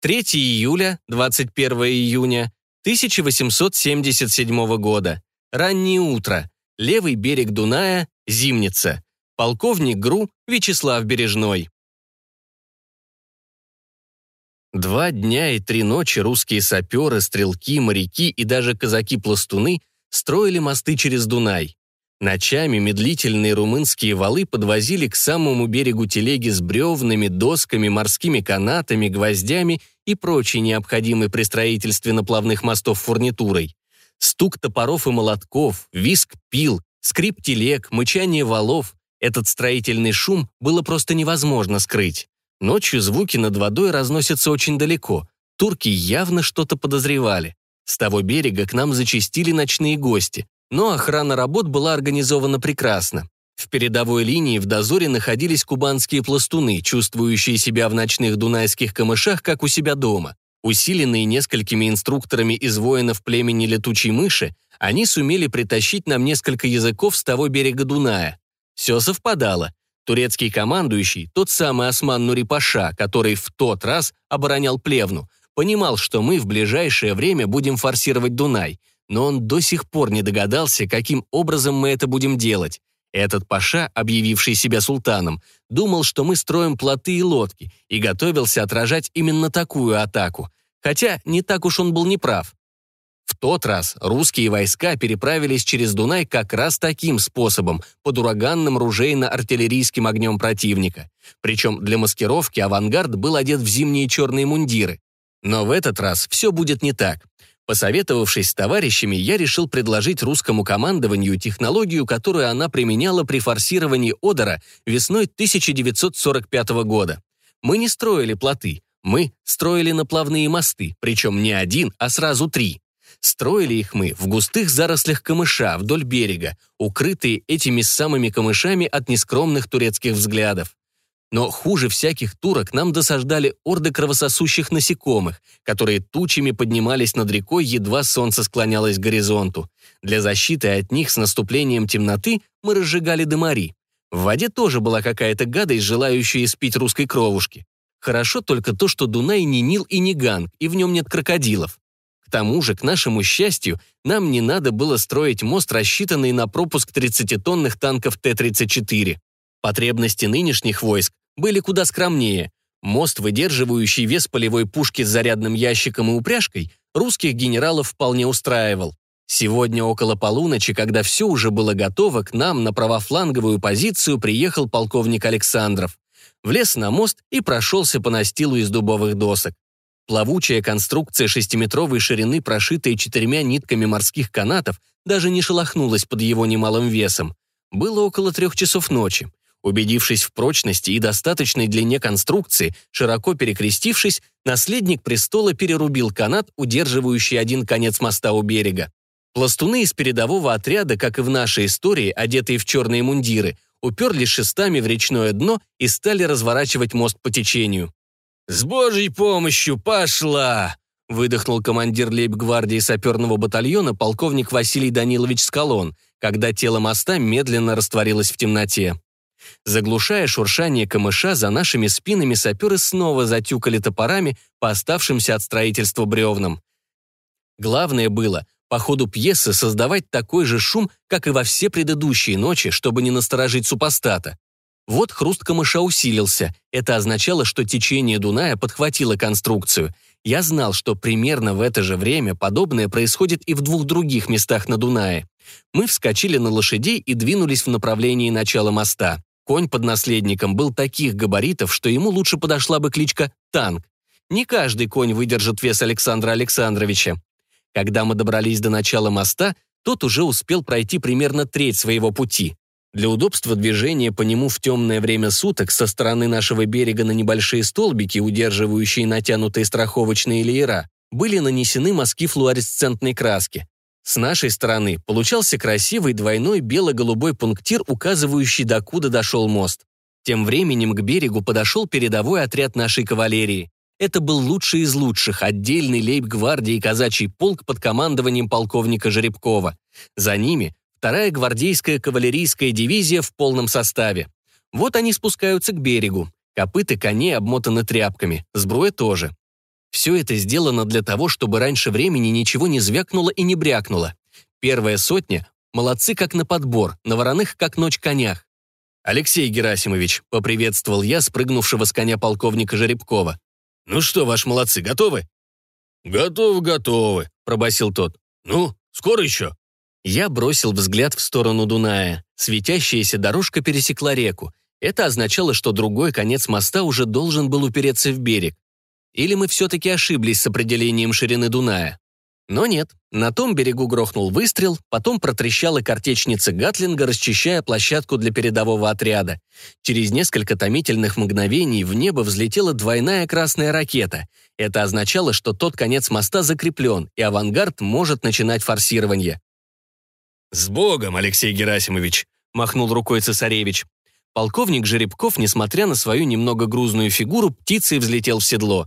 3 июля, 21 июня 1877 года. Раннее утро. Левый берег Дуная, Зимница. Полковник ГРУ Вячеслав Бережной. Два дня и три ночи русские саперы, стрелки, моряки и даже казаки-пластуны строили мосты через Дунай. Ночами медлительные румынские валы подвозили к самому берегу телеги с бревнами, досками, морскими канатами, гвоздями и прочей необходимой при строительстве наплавных мостов фурнитурой. Стук топоров и молотков, виск пил, скрип телег, мычание валов — этот строительный шум было просто невозможно скрыть. Ночью звуки над водой разносятся очень далеко. Турки явно что-то подозревали. С того берега к нам зачастили ночные гости но охрана работ была организована прекрасно. В передовой линии в дозоре находились кубанские пластуны, чувствующие себя в ночных дунайских камышах, как у себя дома. Усиленные несколькими инструкторами из воинов племени летучей мыши, они сумели притащить нам несколько языков с того берега Дуная. Все совпадало. Турецкий командующий, тот самый Осман Нурипаша, который в тот раз оборонял Плевну, понимал, что мы в ближайшее время будем форсировать Дунай – но он до сих пор не догадался, каким образом мы это будем делать. Этот паша, объявивший себя султаном, думал, что мы строим плоты и лодки, и готовился отражать именно такую атаку. Хотя не так уж он был неправ. Тот раз русские войска переправились через Дунай как раз таким способом, под ураганным ружейно-артиллерийским огнем противника. Причем для маскировки авангард был одет в зимние черные мундиры. Но в этот раз все будет не так. Посоветовавшись с товарищами, я решил предложить русскому командованию технологию, которую она применяла при форсировании Одера весной 1945 года. Мы не строили плоты, мы строили наплавные мосты, причем не один, а сразу три. Строили их мы в густых зарослях камыша вдоль берега, укрытые этими самыми камышами от нескромных турецких взглядов. Но хуже всяких турок нам досаждали орды кровососущих насекомых, которые тучами поднимались над рекой, едва солнце склонялось к горизонту. Для защиты от них с наступлением темноты мы разжигали дымари. В воде тоже была какая-то гадость, желающая испить русской кровушки. Хорошо только то, что Дунай не Нил и не Ганг, и в нем нет крокодилов. Тому же, к нашему счастью, нам не надо было строить мост, рассчитанный на пропуск 30-тонных танков Т-34. Потребности нынешних войск были куда скромнее. Мост, выдерживающий вес полевой пушки с зарядным ящиком и упряжкой, русских генералов вполне устраивал. Сегодня около полуночи, когда все уже было готово, к нам на правофланговую позицию приехал полковник Александров. Влез на мост и прошелся по настилу из дубовых досок. Плавучая конструкция шестиметровой ширины, прошитая четырьмя нитками морских канатов, даже не шелохнулась под его немалым весом. Было около трех часов ночи. Убедившись в прочности и достаточной длине конструкции, широко перекрестившись, наследник престола перерубил канат, удерживающий один конец моста у берега. Пластуны из передового отряда, как и в нашей истории, одетые в черные мундиры, уперлись шестами в речное дно и стали разворачивать мост по течению. «С божьей помощью пошла!» выдохнул командир лейб-гвардии саперного батальона полковник Василий Данилович Скалон, когда тело моста медленно растворилось в темноте. Заглушая шуршание камыша, за нашими спинами саперы снова затюкали топорами по оставшимся от строительства бревнам. Главное было по ходу пьесы создавать такой же шум, как и во все предыдущие ночи, чтобы не насторожить супостата. Вот хруст камыша усилился. Это означало, что течение Дуная подхватило конструкцию. Я знал, что примерно в это же время подобное происходит и в двух других местах на Дунае. Мы вскочили на лошадей и двинулись в направлении начала моста. Конь под наследником был таких габаритов, что ему лучше подошла бы кличка «танк». Не каждый конь выдержит вес Александра Александровича. Когда мы добрались до начала моста, тот уже успел пройти примерно треть своего пути. Для удобства движения по нему в темное время суток со стороны нашего берега на небольшие столбики, удерживающие натянутые страховочные леера, были нанесены мазки флуоресцентной краски. С нашей стороны получался красивый двойной бело-голубой пунктир, указывающий, докуда дошел мост. Тем временем к берегу подошел передовой отряд нашей кавалерии. Это был лучший из лучших, отдельный лейб-гвардии казачий полк под командованием полковника Жеребкова. За ними вторая гвардейская кавалерийская дивизия в полном составе. Вот они спускаются к берегу. Копыты коней обмотаны тряпками, сбруя тоже. Все это сделано для того, чтобы раньше времени ничего не звякнуло и не брякнуло. Первая сотня — молодцы как на подбор, на вороных как ночь конях. «Алексей Герасимович», — поприветствовал я спрыгнувшего с коня полковника Жеребкова. «Ну что, ваши молодцы, готовы?» «Готовы, готовы», — пробасил тот. «Ну, скоро еще?» Я бросил взгляд в сторону Дуная. Светящаяся дорожка пересекла реку. Это означало, что другой конец моста уже должен был упереться в берег. Или мы все-таки ошиблись с определением ширины Дуная? Но нет. На том берегу грохнул выстрел, потом протрещала картечница Гатлинга, расчищая площадку для передового отряда. Через несколько томительных мгновений в небо взлетела двойная красная ракета. Это означало, что тот конец моста закреплен, и авангард может начинать форсирование. «С Богом, Алексей Герасимович!» — махнул рукой цесаревич. Полковник Жеребков, несмотря на свою немного грузную фигуру, птицей взлетел в седло.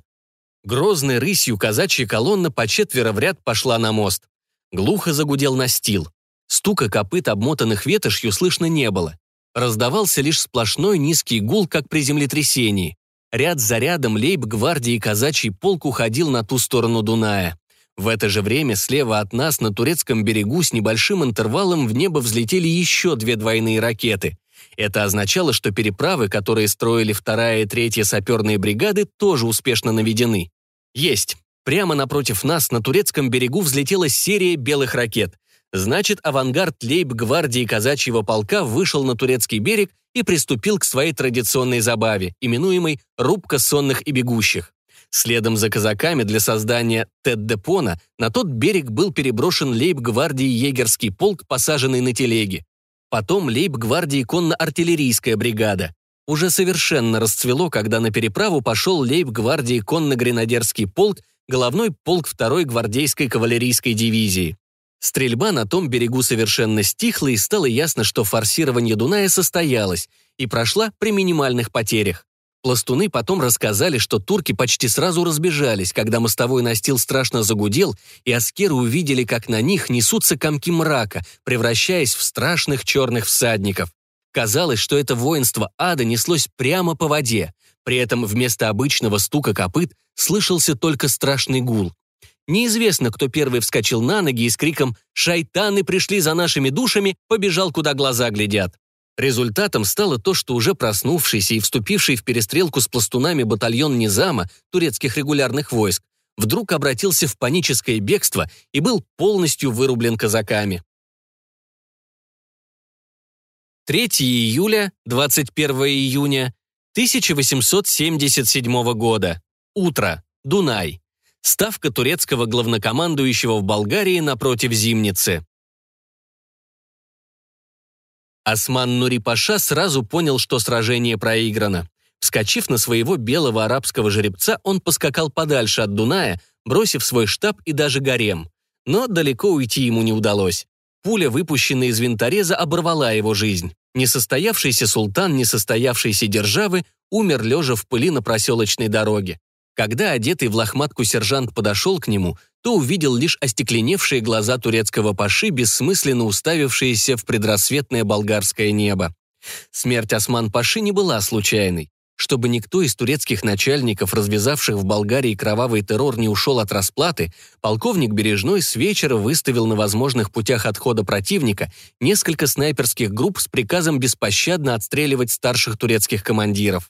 Грозной рысью казачья колонна по четверо в ряд пошла на мост. Глухо загудел настил. Стука копыт, обмотанных ветошью, слышно не было. Раздавался лишь сплошной низкий гул, как при землетрясении. Ряд за рядом лейб-гвардии казачий полк уходил на ту сторону Дуная. В это же время слева от нас на турецком берегу с небольшим интервалом в небо взлетели еще две двойные ракеты. Это означало, что переправы, которые строили вторая и третья саперные бригады, тоже успешно наведены. Есть. Прямо напротив нас на турецком берегу взлетела серия белых ракет. Значит, авангард лейб-гвардии казачьего полка вышел на турецкий берег и приступил к своей традиционной забаве, именуемой «рубка сонных и бегущих». Следом за казаками для создания Тед-Депона на тот берег был переброшен лейб-гвардии егерский полк, посаженный на телеги. Потом лейб-гвардии конно-артиллерийская бригада уже совершенно расцвело, когда на переправу пошел лейб-гвардии конно-гренадерский полк, головной полк второй гвардейской кавалерийской дивизии. Стрельба на том берегу совершенно стихла, и стало ясно, что форсирование Дуная состоялось и прошла при минимальных потерях. Пластуны потом рассказали, что турки почти сразу разбежались, когда мостовой настил страшно загудел, и аскеры увидели, как на них несутся комки мрака, превращаясь в страшных черных всадников. Казалось, что это воинство ада неслось прямо по воде. При этом вместо обычного стука копыт слышался только страшный гул. Неизвестно, кто первый вскочил на ноги и с криком «Шайтаны пришли за нашими душами!» побежал, куда глаза глядят. Результатом стало то, что уже проснувшийся и вступивший в перестрелку с пластунами батальон Низама турецких регулярных войск вдруг обратился в паническое бегство и был полностью вырублен казаками. 3 июля, 21 июня 1877 года. Утро. Дунай. Ставка турецкого главнокомандующего в Болгарии напротив Зимницы. Осман Нури-Паша сразу понял, что сражение проиграно. Вскочив на своего белого арабского жеребца, он поскакал подальше от Дуная, бросив свой штаб и даже гарем. Но далеко уйти ему не удалось. Пуля, выпущенная из винтореза, оборвала его жизнь. Несостоявшийся султан несостоявшейся державы умер лежа в пыли на проселочной дороге. Когда одетый в лохматку сержант подошел к нему, то увидел лишь остекленевшие глаза турецкого паши, бессмысленно уставившиеся в предрассветное болгарское небо. Смерть Осман-паши не была случайной. Чтобы никто из турецких начальников, развязавших в Болгарии кровавый террор, не ушел от расплаты, полковник Бережной с вечера выставил на возможных путях отхода противника несколько снайперских групп с приказом беспощадно отстреливать старших турецких командиров.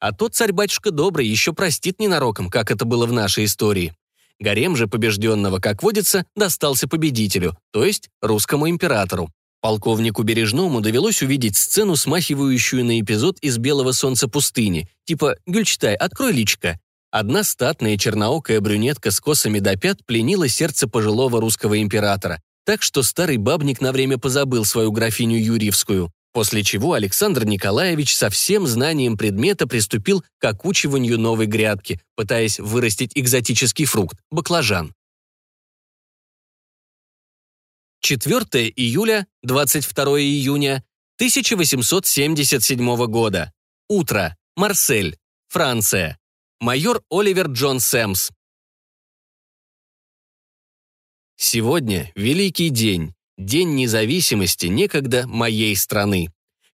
А тот царь-батюшка добрый еще простит ненароком, как это было в нашей истории. Гарем же побежденного, как водится, достался победителю, то есть русскому императору. Полковнику Бережному довелось увидеть сцену, смахивающую на эпизод из «Белого солнца пустыни», типа «Гюльчтай, открой личка». Одна статная черноокая брюнетка с косами до пят пленила сердце пожилого русского императора, так что старый бабник на время позабыл свою графиню Юрьевскую после чего Александр Николаевич со всем знанием предмета приступил к окучиванию новой грядки, пытаясь вырастить экзотический фрукт – баклажан. 4 июля, 22 июня 1877 года. Утро. Марсель. Франция. Майор Оливер Джон Сэмс. Сегодня великий день. День независимости некогда моей страны.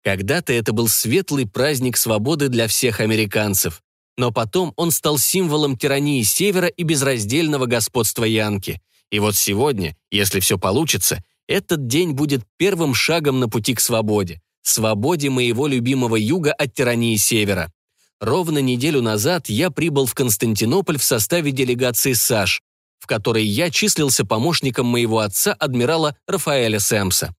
Когда-то это был светлый праздник свободы для всех американцев. Но потом он стал символом тирании Севера и безраздельного господства Янки. И вот сегодня, если все получится, этот день будет первым шагом на пути к свободе. Свободе моего любимого юга от тирании Севера. Ровно неделю назад я прибыл в Константинополь в составе делегации САШ, в которой я числился помощником моего отца, адмирала Рафаэля Сэмса.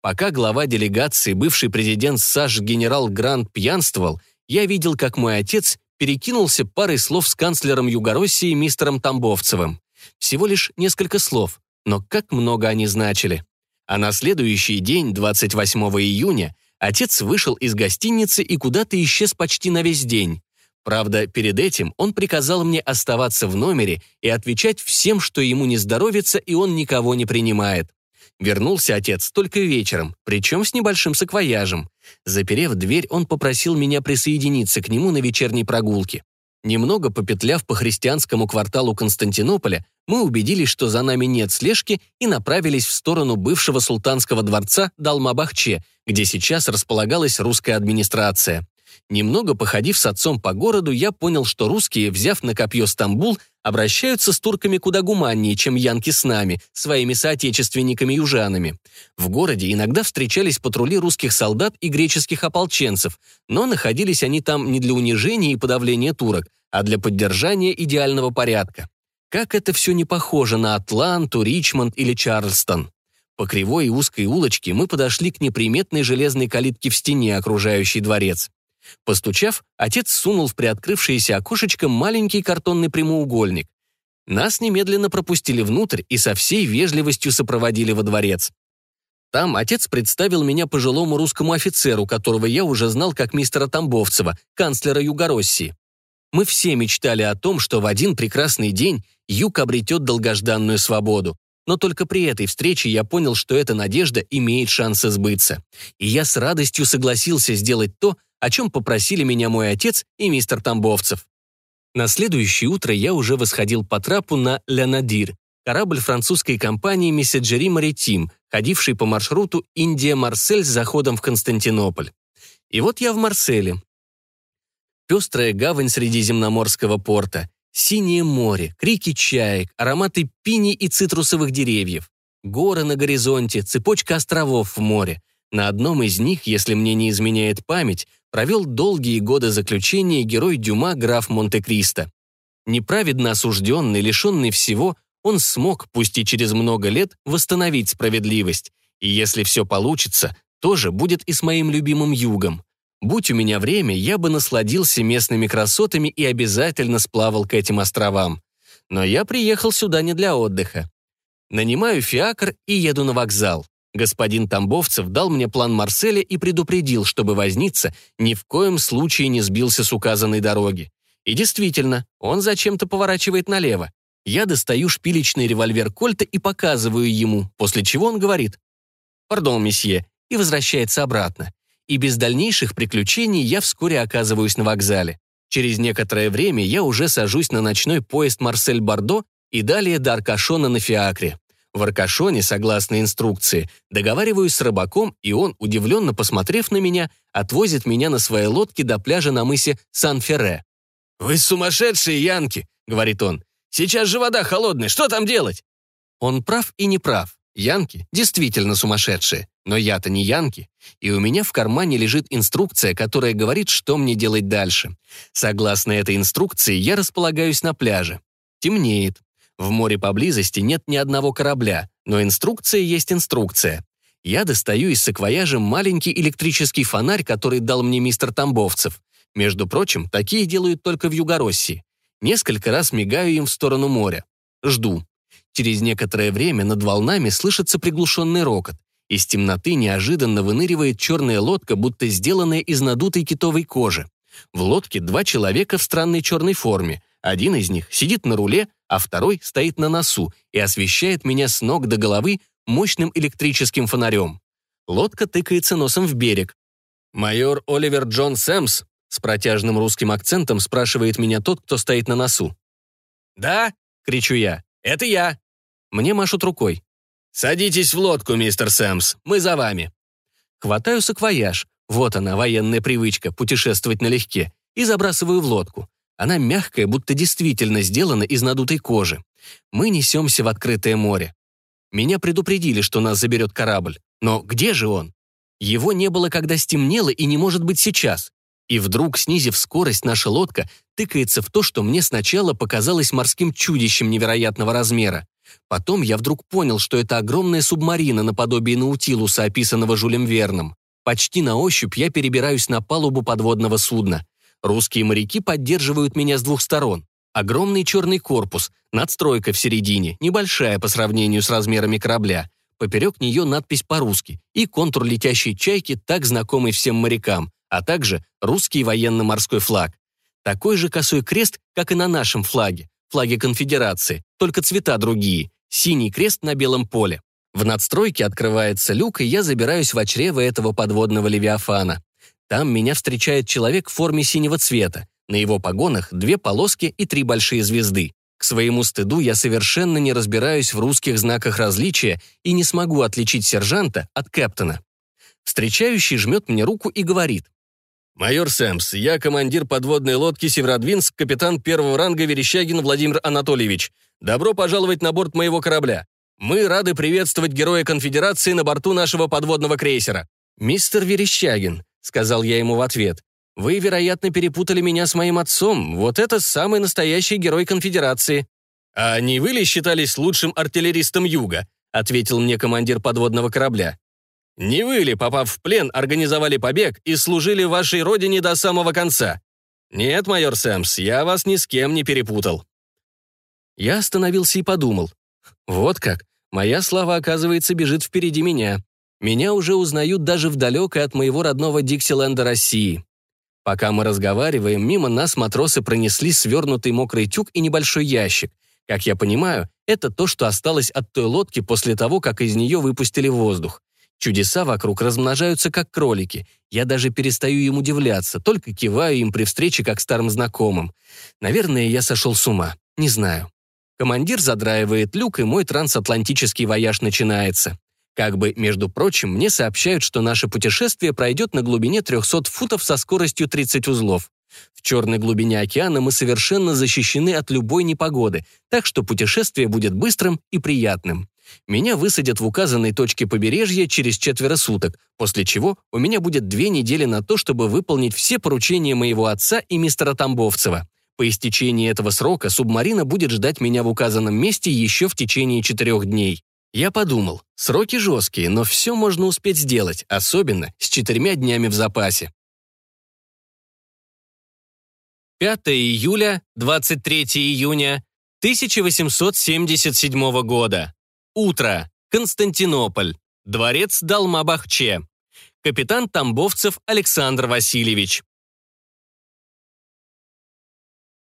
Пока глава делегации, бывший президент САШ генерал Грант пьянствовал, я видел, как мой отец перекинулся парой слов с канцлером Югороссии мистером Тамбовцевым. Всего лишь несколько слов, но как много они значили. А на следующий день, 28 июня, отец вышел из гостиницы и куда-то исчез почти на весь день. Правда, перед этим он приказал мне оставаться в номере и отвечать всем, что ему не здоровится и он никого не принимает. Вернулся отец только вечером, причем с небольшим саквояжем. Заперев дверь, он попросил меня присоединиться к нему на вечерней прогулке. Немного попетляв по христианскому кварталу Константинополя, мы убедились, что за нами нет слежки, и направились в сторону бывшего султанского дворца Далмабахче, где сейчас располагалась русская администрация. Немного походив с отцом по городу, я понял, что русские, взяв на копье Стамбул, обращаются с турками куда гуманнее, чем янки с нами, своими соотечественниками-южанами. В городе иногда встречались патрули русских солдат и греческих ополченцев, но находились они там не для унижения и подавления турок, а для поддержания идеального порядка. Как это все не похоже на Атланту, Ричмонд или Чарльстон. По кривой и узкой улочке мы подошли к неприметной железной калитке в стене, окружающей дворец. Постучав, отец сунул в приоткрывшееся окошечко маленький картонный прямоугольник. Нас немедленно пропустили внутрь и со всей вежливостью сопроводили во дворец. Там отец представил меня пожилому русскому офицеру, которого я уже знал как мистера Тамбовцева, канцлера Югороссии. Мы все мечтали о том, что в один прекрасный день Юг обретет долгожданную свободу. Но только при этой встрече я понял, что эта надежда имеет шанс сбыться. И я с радостью согласился сделать то, о чем попросили меня мой отец и мистер Тамбовцев. На следующее утро я уже восходил по трапу на «Ля корабль французской компании «Месседжери Маритим», ходивший по маршруту Индия-Марсель с заходом в Константинополь. И вот я в Марселе. Пестрая гавань Средиземноморского порта, синее море, крики чаек, ароматы пини и цитрусовых деревьев, горы на горизонте, цепочка островов в море, На одном из них, если мне не изменяет память, провел долгие годы заключения герой Дюма граф Монте-Кристо. Неправедно осужденный, лишенный всего, он смог, пусть и через много лет, восстановить справедливость. И если все получится, тоже будет и с моим любимым югом. Будь у меня время, я бы насладился местными красотами и обязательно сплавал к этим островам. Но я приехал сюда не для отдыха. Нанимаю фиакр и еду на вокзал. Господин Тамбовцев дал мне план Марселя и предупредил, чтобы возница ни в коем случае не сбился с указанной дороги. И действительно, он зачем-то поворачивает налево. Я достаю шпилечный револьвер Кольта и показываю ему, после чего он говорит «Пардон, месье», и возвращается обратно. И без дальнейших приключений я вскоре оказываюсь на вокзале. Через некоторое время я уже сажусь на ночной поезд Марсель-Бордо и далее до Аркашона на Фиакре. В Аркашоне, согласно инструкции, договариваюсь с рыбаком, и он, удивленно посмотрев на меня, отвозит меня на своей лодке до пляжа на мысе Сан-Ферре. «Вы сумасшедшие, Янки!» — говорит он. «Сейчас же вода холодная, что там делать?» Он прав и не прав. Янки действительно сумасшедшие. Но я-то не Янки, и у меня в кармане лежит инструкция, которая говорит, что мне делать дальше. Согласно этой инструкции, я располагаюсь на пляже. Темнеет. В море поблизости нет ни одного корабля, но инструкция есть инструкция. Я достаю из саквояжа маленький электрический фонарь, который дал мне мистер Тамбовцев. Между прочим, такие делают только в Югороссии. Несколько раз мигаю им в сторону моря. Жду. Через некоторое время над волнами слышится приглушенный рокот. Из темноты неожиданно выныривает черная лодка, будто сделанная из надутой китовой кожи. В лодке два человека в странной черной форме. Один из них сидит на руле, а второй стоит на носу и освещает меня с ног до головы мощным электрическим фонарем. Лодка тыкается носом в берег. «Майор Оливер Джон Сэмс?» с протяжным русским акцентом спрашивает меня тот, кто стоит на носу. «Да?» — кричу я. «Это я!» Мне машут рукой. «Садитесь в лодку, мистер Сэмс, мы за вами». Хватаю саквояж, вот она, военная привычка, путешествовать налегке, и забрасываю в лодку. Она мягкая, будто действительно сделана из надутой кожи. Мы несемся в открытое море. Меня предупредили, что нас заберет корабль. Но где же он? Его не было, когда стемнело, и не может быть сейчас. И вдруг, снизив скорость, наша лодка тыкается в то, что мне сначала показалось морским чудищем невероятного размера. Потом я вдруг понял, что это огромная субмарина наподобие Наутилуса, описанного Жюлем Верном. Почти на ощупь я перебираюсь на палубу подводного судна. Русские моряки поддерживают меня с двух сторон. Огромный черный корпус, надстройка в середине, небольшая по сравнению с размерами корабля. Поперек нее надпись по-русски и контур летящей чайки, так знакомый всем морякам, а также русский военно-морской флаг. Такой же косой крест, как и на нашем флаге, флаге конфедерации, только цвета другие. Синий крест на белом поле. В надстройке открывается люк, и я забираюсь в чрево этого подводного левиафана. Там меня встречает человек в форме синего цвета. На его погонах две полоски и три большие звезды. К своему стыду я совершенно не разбираюсь в русских знаках различия и не смогу отличить сержанта от капитана. Встречающий жмет мне руку и говорит. «Майор Сэмс, я командир подводной лодки «Северодвинск», капитан первого ранга Верещагин Владимир Анатольевич. Добро пожаловать на борт моего корабля. Мы рады приветствовать героя конфедерации на борту нашего подводного крейсера». «Мистер Верещагин», сказал я ему в ответ. «Вы, вероятно, перепутали меня с моим отцом. Вот это самый настоящий герой конфедерации». «А не вы ли считались лучшим артиллеристом Юга?» ответил мне командир подводного корабля. «Не вы ли, попав в плен, организовали побег и служили вашей родине до самого конца?» «Нет, майор Сэмс, я вас ни с кем не перепутал». Я остановился и подумал. Вот как, моя слава, оказывается, бежит впереди меня. Меня уже узнают даже в от моего родного Диксиленда России. Пока мы разговариваем, мимо нас матросы пронесли свернутый мокрый тюк и небольшой ящик. Как я понимаю, это то, что осталось от той лодки после того, как из нее выпустили воздух. Чудеса вокруг размножаются, как кролики. Я даже перестаю им удивляться, только киваю им при встрече, как старым знакомым. Наверное, я сошел с ума. Не знаю. Командир задраивает люк, и мой трансатлантический вояж начинается. Как бы, между прочим, мне сообщают, что наше путешествие пройдет на глубине 300 футов со скоростью 30 узлов. В черной глубине океана мы совершенно защищены от любой непогоды, так что путешествие будет быстрым и приятным. Меня высадят в указанной точке побережья через четверо суток, после чего у меня будет две недели на то, чтобы выполнить все поручения моего отца и мистера Тамбовцева. По истечении этого срока субмарина будет ждать меня в указанном месте еще в течение четырех дней. Я подумал, сроки жесткие, но все можно успеть сделать, особенно с четырьмя днями в запасе. 5 июля, 23 июня 1877 года. Утро. Константинополь. Дворец Далмабахче. Капитан Тамбовцев Александр Васильевич.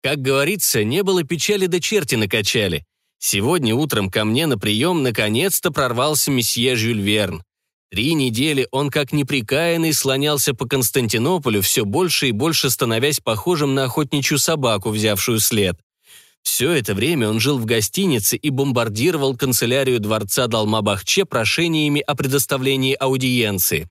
Как говорится, не было печали до черти накачали. Сегодня утром ко мне на прием наконец-то прорвался месье Жюль Верн. Три недели он как неприкаянный слонялся по Константинополю, все больше и больше становясь похожим на охотничью собаку, взявшую след. Все это время он жил в гостинице и бомбардировал канцелярию дворца Далмабахче прошениями о предоставлении аудиенции.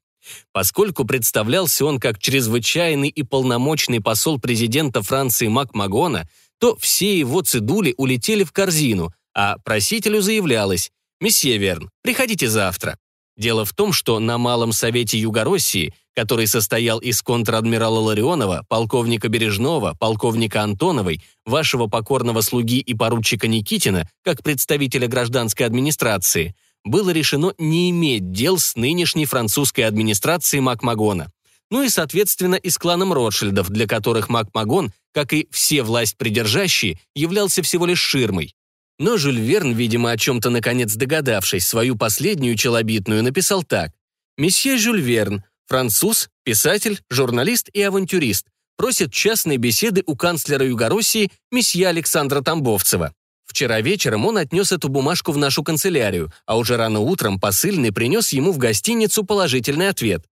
Поскольку представлялся он как чрезвычайный и полномочный посол президента Франции Макмагона, то все его цедули улетели в корзину, а просителю заявлялось «Месье Верн, приходите завтра». Дело в том, что на Малом Совете Югороссии, который состоял из контр-адмирала Ларионова, полковника Бережного, полковника Антоновой, вашего покорного слуги и поручика Никитина, как представителя гражданской администрации, было решено не иметь дел с нынешней французской администрацией Макмагона. Ну и, соответственно, и с кланом Ротшильдов, для которых Макмагон, как и все власть придержащие, являлся всего лишь ширмой. Но Жюль Верн, видимо, о чем-то наконец догадавшись, свою последнюю челобитную написал так. «Месье Жюль Верн, француз, писатель, журналист и авантюрист, просит частной беседы у канцлера Югороссии месье Александра Тамбовцева. Вчера вечером он отнес эту бумажку в нашу канцелярию, а уже рано утром посыльный принес ему в гостиницу положительный ответ.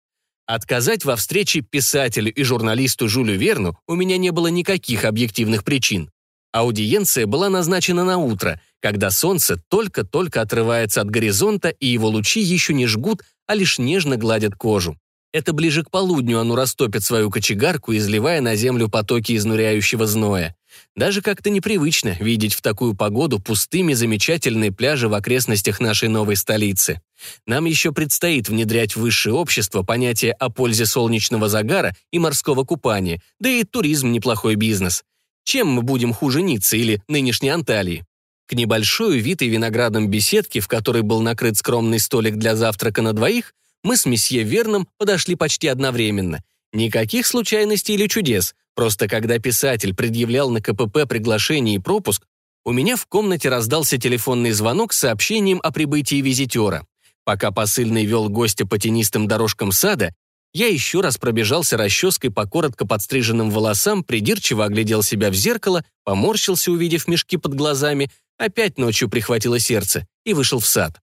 Отказать во встрече писателю и журналисту Жюлю Верну у меня не было никаких объективных причин. Аудиенция была назначена на утро, когда солнце только-только отрывается от горизонта и его лучи еще не жгут, а лишь нежно гладят кожу. Это ближе к полудню оно растопит свою кочегарку, изливая на землю потоки изнуряющего зноя. Даже как-то непривычно видеть в такую погоду пустыми замечательные пляжи в окрестностях нашей новой столицы. Нам еще предстоит внедрять в высшее общество понятие о пользе солнечного загара и морского купания, да и туризм неплохой бизнес. Чем мы будем хуже Ниццы или нынешней Анталии? К небольшой, увитой виноградом беседке, в которой был накрыт скромный столик для завтрака на двоих, мы с месье Верном подошли почти одновременно. Никаких случайностей или чудес, просто когда писатель предъявлял на КПП приглашение и пропуск, у меня в комнате раздался телефонный звонок с сообщением о прибытии визитера. Пока посыльный вел гостя по тенистым дорожкам сада, я еще раз пробежался расческой по коротко подстриженным волосам, придирчиво оглядел себя в зеркало, поморщился, увидев мешки под глазами, опять ночью прихватило сердце и вышел в сад.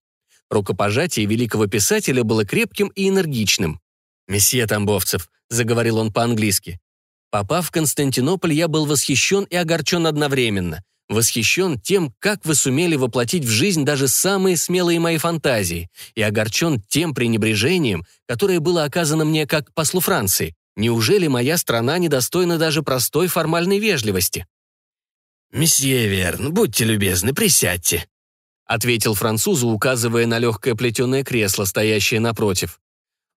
Рукопожатие великого писателя было крепким и энергичным. «Месье Тамбовцев», — заговорил он по-английски. «Попав в Константинополь, я был восхищен и огорчен одновременно восхищен тем, как вы сумели воплотить в жизнь даже самые смелые мои фантазии, и огорчен тем пренебрежением, которое было оказано мне как послу Франции. Неужели моя страна недостойна даже простой формальной вежливости?» «Месье Верн, будьте любезны, присядьте», ответил французу, указывая на легкое плетеное кресло, стоящее напротив.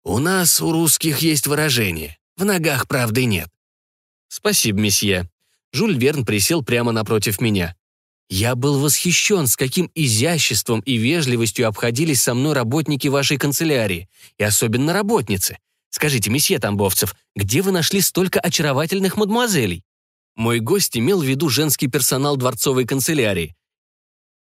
«У нас, у русских, есть выражение. В ногах правды нет». «Спасибо, месье», Жюль Верн присел прямо напротив меня. Я был восхищен, с каким изяществом и вежливостью обходились со мной работники вашей канцелярии, и особенно работницы. Скажите, месье Тамбовцев, где вы нашли столько очаровательных мадемуазелей? Мой гость имел в виду женский персонал дворцовой канцелярии.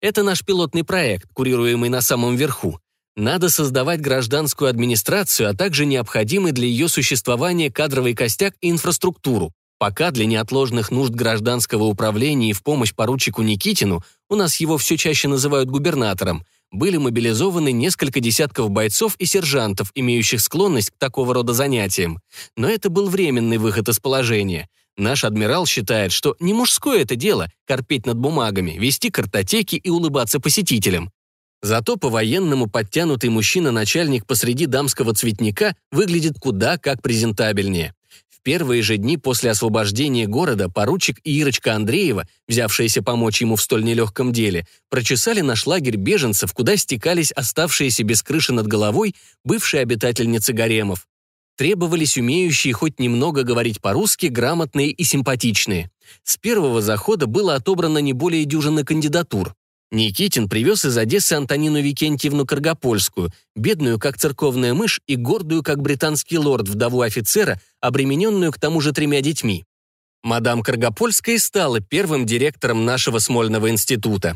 Это наш пилотный проект, курируемый на самом верху. Надо создавать гражданскую администрацию, а также необходимый для ее существования кадровый костяк и инфраструктуру. Пока для неотложных нужд гражданского управления и в помощь поручику Никитину, у нас его все чаще называют губернатором, были мобилизованы несколько десятков бойцов и сержантов, имеющих склонность к такого рода занятиям. Но это был временный выход из положения. Наш адмирал считает, что не мужское это дело – корпеть над бумагами, вести картотеки и улыбаться посетителям. Зато по-военному подтянутый мужчина-начальник посреди дамского цветника выглядит куда как презентабельнее первые же дни после освобождения города поручик и Ирочка Андреева, взявшиеся помочь ему в столь нелегком деле, прочесали наш лагерь беженцев, куда стекались оставшиеся без крыши над головой бывшие обитательницы гаремов. Требовались умеющие хоть немного говорить по-русски, грамотные и симпатичные. С первого захода было отобрано не более дюжины кандидатур. Никитин привез из Одессы Антонину Викентьевну Каргопольскую, бедную, как церковная мышь, и гордую, как британский лорд, вдову офицера, обремененную к тому же тремя детьми. Мадам Каргопольская стала первым директором нашего Смольного института.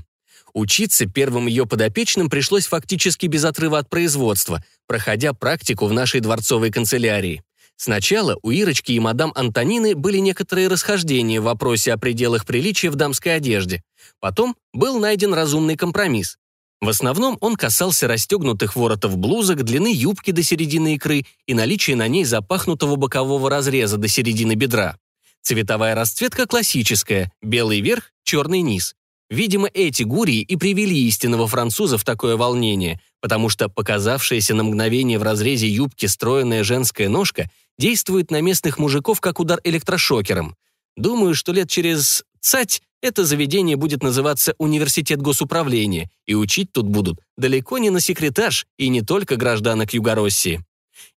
Учиться первым ее подопечным пришлось фактически без отрыва от производства, проходя практику в нашей дворцовой канцелярии. Сначала у Ирочки и мадам Антонины были некоторые расхождения в вопросе о пределах приличия в дамской одежде. Потом был найден разумный компромисс. В основном он касался расстегнутых воротов блузок, длины юбки до середины икры и наличия на ней запахнутого бокового разреза до середины бедра. Цветовая расцветка классическая, белый верх, черный низ. Видимо, эти гурии и привели истинного француза в такое волнение, потому что показавшаяся на мгновение в разрезе юбки стройная женская ножка действует на местных мужиков как удар электрошокером. Думаю, что лет через цать это заведение будет называться Университет госуправления, и учить тут будут далеко не на секретарш и не только гражданок Югороссии.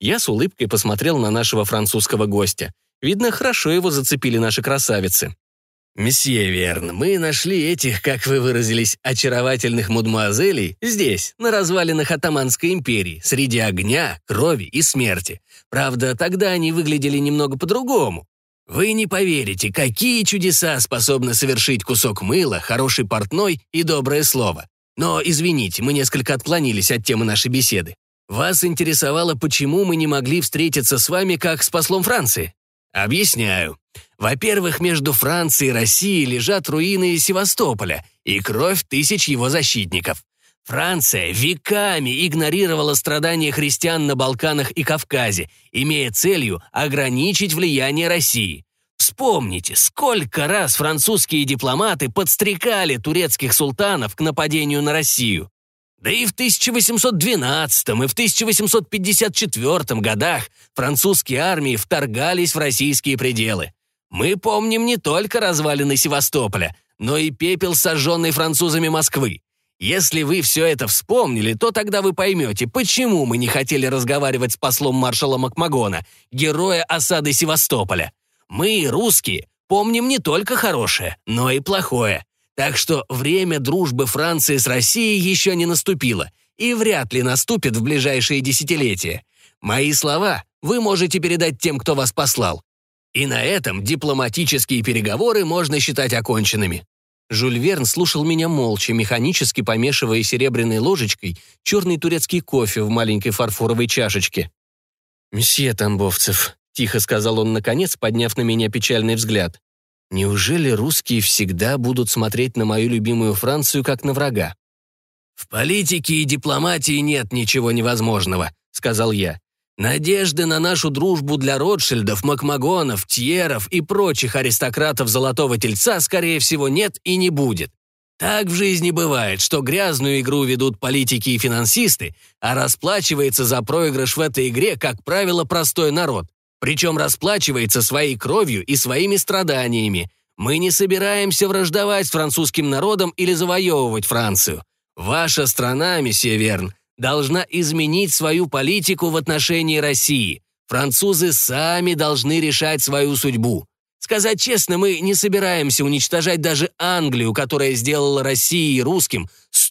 Я с улыбкой посмотрел на нашего французского гостя. Видно, хорошо его зацепили наши красавицы. «Месье Верн, мы нашли этих, как вы выразились, очаровательных мадемуазелей здесь, на развалинах Атаманской империи, среди огня, крови и смерти. Правда, тогда они выглядели немного по-другому. Вы не поверите, какие чудеса способны совершить кусок мыла, хороший портной и доброе слово. Но, извините, мы несколько отклонились от темы нашей беседы. Вас интересовало, почему мы не могли встретиться с вами как с послом Франции? Объясняю. Во-первых, между Францией и Россией лежат руины Севастополя и кровь тысяч его защитников. Франция веками игнорировала страдания христиан на Балканах и Кавказе, имея целью ограничить влияние России. Вспомните, сколько раз французские дипломаты подстрекали турецких султанов к нападению на Россию. Да и в 1812 и в 1854 годах французские армии вторгались в российские пределы. Мы помним не только развалины Севастополя, но и пепел сожженной французами Москвы. Если вы все это вспомнили, то тогда вы поймете, почему мы не хотели разговаривать с послом маршала Макмагона, героя осады Севастополя. Мы, русские, помним не только хорошее, но и плохое. Так что время дружбы Франции с Россией еще не наступило и вряд ли наступит в ближайшие десятилетия. Мои слова вы можете передать тем, кто вас послал. И на этом дипломатические переговоры можно считать оконченными. Жюль Верн слушал меня молча, механически помешивая серебряной ложечкой черный турецкий кофе в маленькой фарфоровой чашечке. «Месье Тамбовцев», — тихо сказал он наконец, подняв на меня печальный взгляд, «неужели русские всегда будут смотреть на мою любимую Францию как на врага?» «В политике и дипломатии нет ничего невозможного», — сказал я. Надежды на нашу дружбу для Ротшильдов, Макмагонов, Тьеров и прочих аристократов Золотого Тельца, скорее всего, нет и не будет. Так в жизни бывает, что грязную игру ведут политики и финансисты, а расплачивается за проигрыш в этой игре, как правило, простой народ. Причем расплачивается своей кровью и своими страданиями. Мы не собираемся враждовать с французским народом или завоевывать Францию. Ваша страна, месье Верн, должна изменить свою политику в отношении России. Французы сами должны решать свою судьбу. Сказать честно, мы не собираемся уничтожать даже Англию, которая сделала России и русским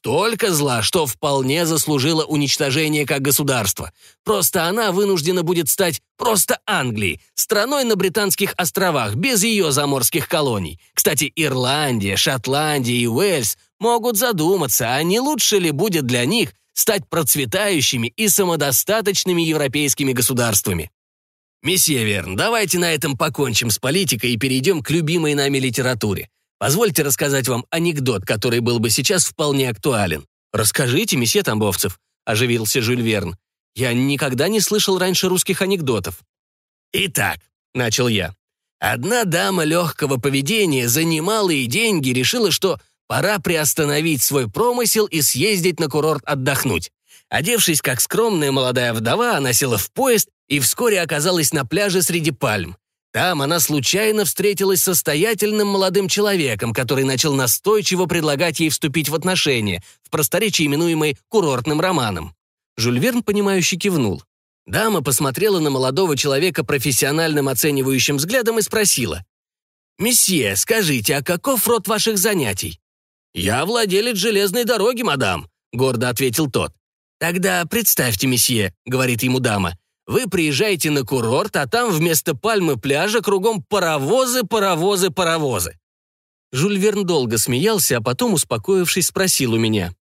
столько зла, что вполне заслужила уничтожение как государство. Просто она вынуждена будет стать просто Англией, страной на Британских островах, без ее заморских колоний. Кстати, Ирландия, Шотландия и Уэльс могут задуматься, а не лучше ли будет для них стать процветающими и самодостаточными европейскими государствами. Месье Верн, давайте на этом покончим с политикой и перейдем к любимой нами литературе. Позвольте рассказать вам анекдот, который был бы сейчас вполне актуален. Расскажите, месье Тамбовцев, оживился Жюль Верн. Я никогда не слышал раньше русских анекдотов. Итак, начал я. Одна дама легкого поведения за немалые деньги решила, что Пора приостановить свой промысел и съездить на курорт отдохнуть. Одевшись как скромная молодая вдова, она села в поезд и вскоре оказалась на пляже среди пальм. Там она случайно встретилась с состоятельным молодым человеком, который начал настойчиво предлагать ей вступить в отношения, в просторечии именуемой курортным романом. Жюль Верн, понимающе кивнул. Дама посмотрела на молодого человека профессиональным оценивающим взглядом и спросила. «Месье, скажите, а каков род ваших занятий?» «Я владелец железной дороги, мадам», — гордо ответил тот. «Тогда представьте, месье», — говорит ему дама, «вы приезжаете на курорт, а там вместо пальмы пляжа кругом паровозы, паровозы, паровозы». Жюль Верн долго смеялся, а потом, успокоившись, спросил у меня.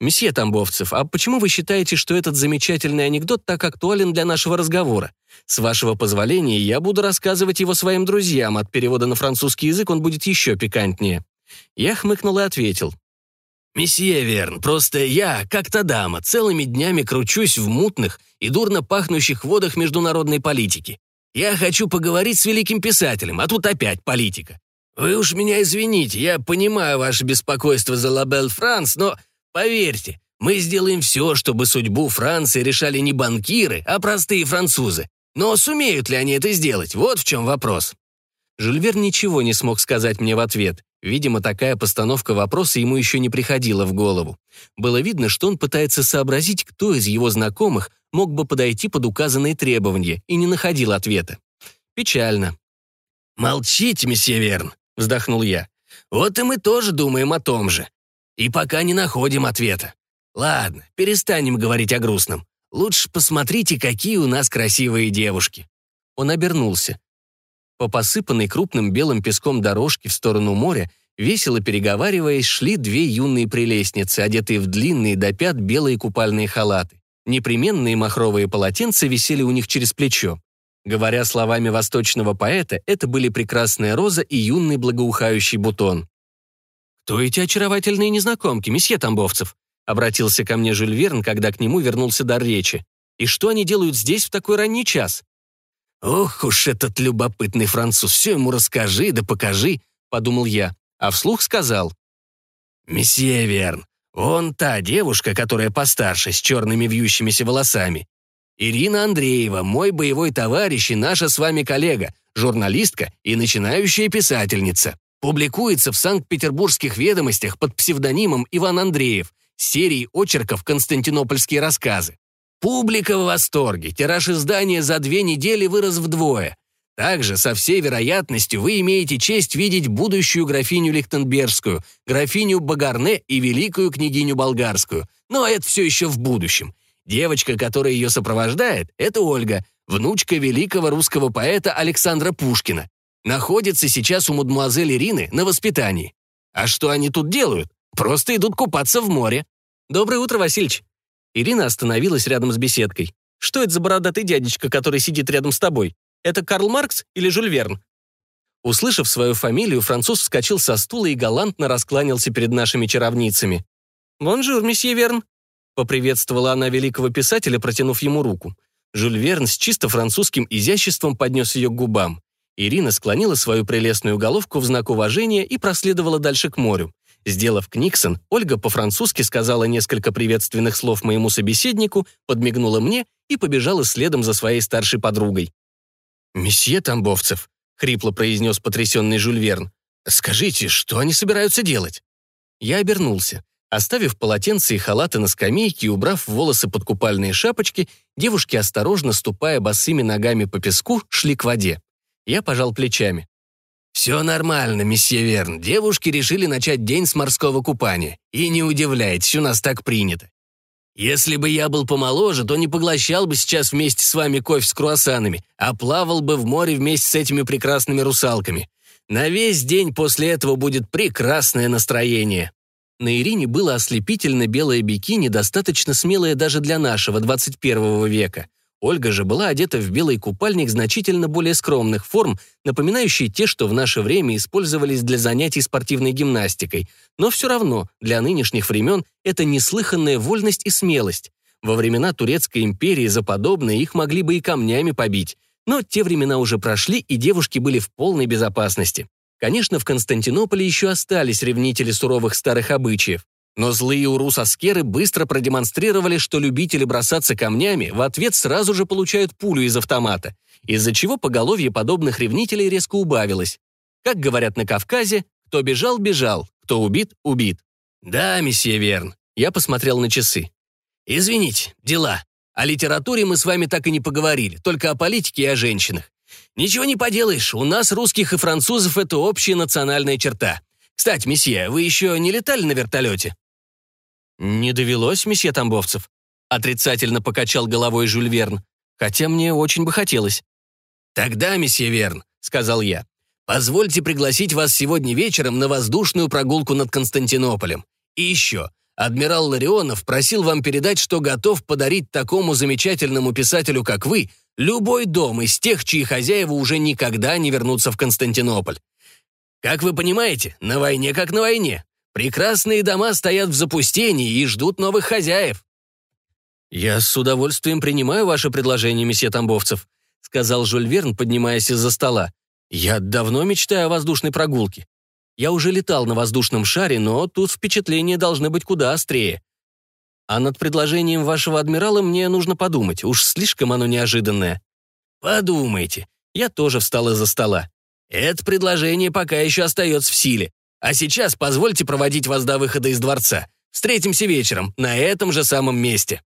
«Месье Тамбовцев, а почему вы считаете, что этот замечательный анекдот так актуален для нашего разговора? С вашего позволения, я буду рассказывать его своим друзьям, от перевода на французский язык он будет еще пикантнее». Я хмыкнул и ответил. «Месье Верн, просто я, как та дама, целыми днями кручусь в мутных и дурно пахнущих водах международной политики. Я хочу поговорить с великим писателем, а тут опять политика. Вы уж меня извините, я понимаю ваше беспокойство за Лабель Франс, но Поверьте, мы сделаем все, чтобы судьбу Франции решали не банкиры, а простые французы. Но сумеют ли они это сделать? Вот в чем вопрос». Жюльвер ничего не смог сказать мне в ответ. Видимо, такая постановка вопроса ему еще не приходила в голову. Было видно, что он пытается сообразить, кто из его знакомых мог бы подойти под указанные требования, и не находил ответа. Печально. «Молчите, месье Верн», — вздохнул я. «Вот и мы тоже думаем о том же. И пока не находим ответа. Ладно, перестанем говорить о грустном. Лучше посмотрите, какие у нас красивые девушки». Он обернулся. По посыпанной крупным белым песком дорожке в сторону моря, весело переговариваясь, шли две юные прелестницы, одетые в длинные до пят белые купальные халаты. Непременные махровые полотенца висели у них через плечо. Говоря словами восточного поэта, это были прекрасная роза и юный благоухающий бутон. «Кто эти очаровательные незнакомки, месье Тамбовцев?» Обратился ко мне Жюль Верн, когда к нему вернулся дар речи. «И что они делают здесь в такой ранний час?» «Ох уж этот любопытный француз, все ему расскажи да покажи», — подумал я, а вслух сказал. «Месье Верн, он та девушка, которая постарше, с черными вьющимися волосами. Ирина Андреева, мой боевой товарищ и наша с вами коллега, журналистка и начинающая писательница. Публикуется в Санкт-Петербургских ведомостях под псевдонимом Иван Андреев, серией очерков «Константинопольские рассказы». Публика в восторге, тираж издания за две недели вырос вдвое. Также, со всей вероятностью, вы имеете честь видеть будущую графиню Лихтенбергскую, графиню Багарне и великую княгиню Болгарскую. Но это все еще в будущем. Девочка, которая ее сопровождает, это Ольга, внучка великого русского поэта Александра Пушкина. Находится сейчас у мадемуазель Ирины на воспитании. А что они тут делают? Просто идут купаться в море. Доброе утро, Васильич. Ирина остановилась рядом с беседкой. Что это за бородатый дядечка, который сидит рядом с тобой? Это Карл Маркс или Жюль Верн? Услышав свою фамилию, француз вскочил со стула и галантно раскланялся перед нашими чаровницами. «Бонжур, месье Верн», — поприветствовала она великого писателя, протянув ему руку. Жюль Верн с чисто французским изяществом поднес ее к губам. Ирина склонила свою прелестную головку в знак уважения и проследовала дальше к морю. Сделав книксон, Ольга по-французски сказала несколько приветственных слов моему собеседнику, подмигнула мне и побежала следом за своей старшей подругой. «Месье Тамбовцев», — хрипло произнес потрясенный Жюль Верн, «скажите, что они собираются делать?» Я обернулся. Оставив полотенце и халаты на скамейке и убрав волосы под купальные шапочки, девушки, осторожно ступая босыми ногами по песку, шли к воде. Я пожал плечами. «Все нормально, месье Верн. Девушки решили начать день с морского купания. И не удивляйтесь, у нас так принято. Если бы я был помоложе, то не поглощал бы сейчас вместе с вами кофе с круассанами, а плавал бы в море вместе с этими прекрасными русалками. На весь день после этого будет прекрасное настроение». На Ирине было ослепительно белое бикини, достаточно смелое даже для нашего 21 века. Ольга же была одета в белый купальник значительно более скромных форм, напоминающие те, что в наше время использовались для занятий спортивной гимнастикой. Но все равно для нынешних времен это неслыханная вольность и смелость. Во времена Турецкой империи за подобное их могли бы и камнями побить. Но те времена уже прошли, и девушки были в полной безопасности. Конечно, в Константинополе еще остались ревнители суровых старых обычаев. Но злые урус-аскеры быстро продемонстрировали, что любители бросаться камнями в ответ сразу же получают пулю из автомата, из-за чего поголовье подобных ревнителей резко убавилось. Как говорят на Кавказе, кто бежал – бежал, кто убит – убит. «Да, месье Верн», – я посмотрел на часы. «Извините, дела. О литературе мы с вами так и не поговорили, только о политике и о женщинах. Ничего не поделаешь, у нас, русских и французов, это общая национальная черта. Кстати, месье, вы еще не летали на вертолете?» «Не довелось, месье Тамбовцев», — отрицательно покачал головой Жюль Верн, «хотя мне очень бы хотелось». «Тогда, месье Верн», — сказал я, «позвольте пригласить вас сегодня вечером на воздушную прогулку над Константинополем. И еще, Адмирал Ларионов просил вам передать, что готов подарить такому замечательному писателю, как вы, любой дом из тех, чьи хозяева уже никогда не вернутся в Константинополь. Как вы понимаете, на войне как на войне. Прекрасные дома стоят в запустении и ждут новых хозяев. «Я с удовольствием принимаю ваше предложение, месье Тамбовцев», сказал Жюль Верн, поднимаясь из-за стола. «Я давно мечтаю о воздушной прогулке. Я уже летал на воздушном шаре, но тут впечатления должны быть куда острее. А над предложением вашего адмирала мне нужно подумать, уж слишком оно неожиданное. Подумайте. Я тоже встал из-за стола. Это предложение пока еще остается в силе. А сейчас позвольте проводить вас до выхода из дворца. Встретимся вечером, на этом же самом месте.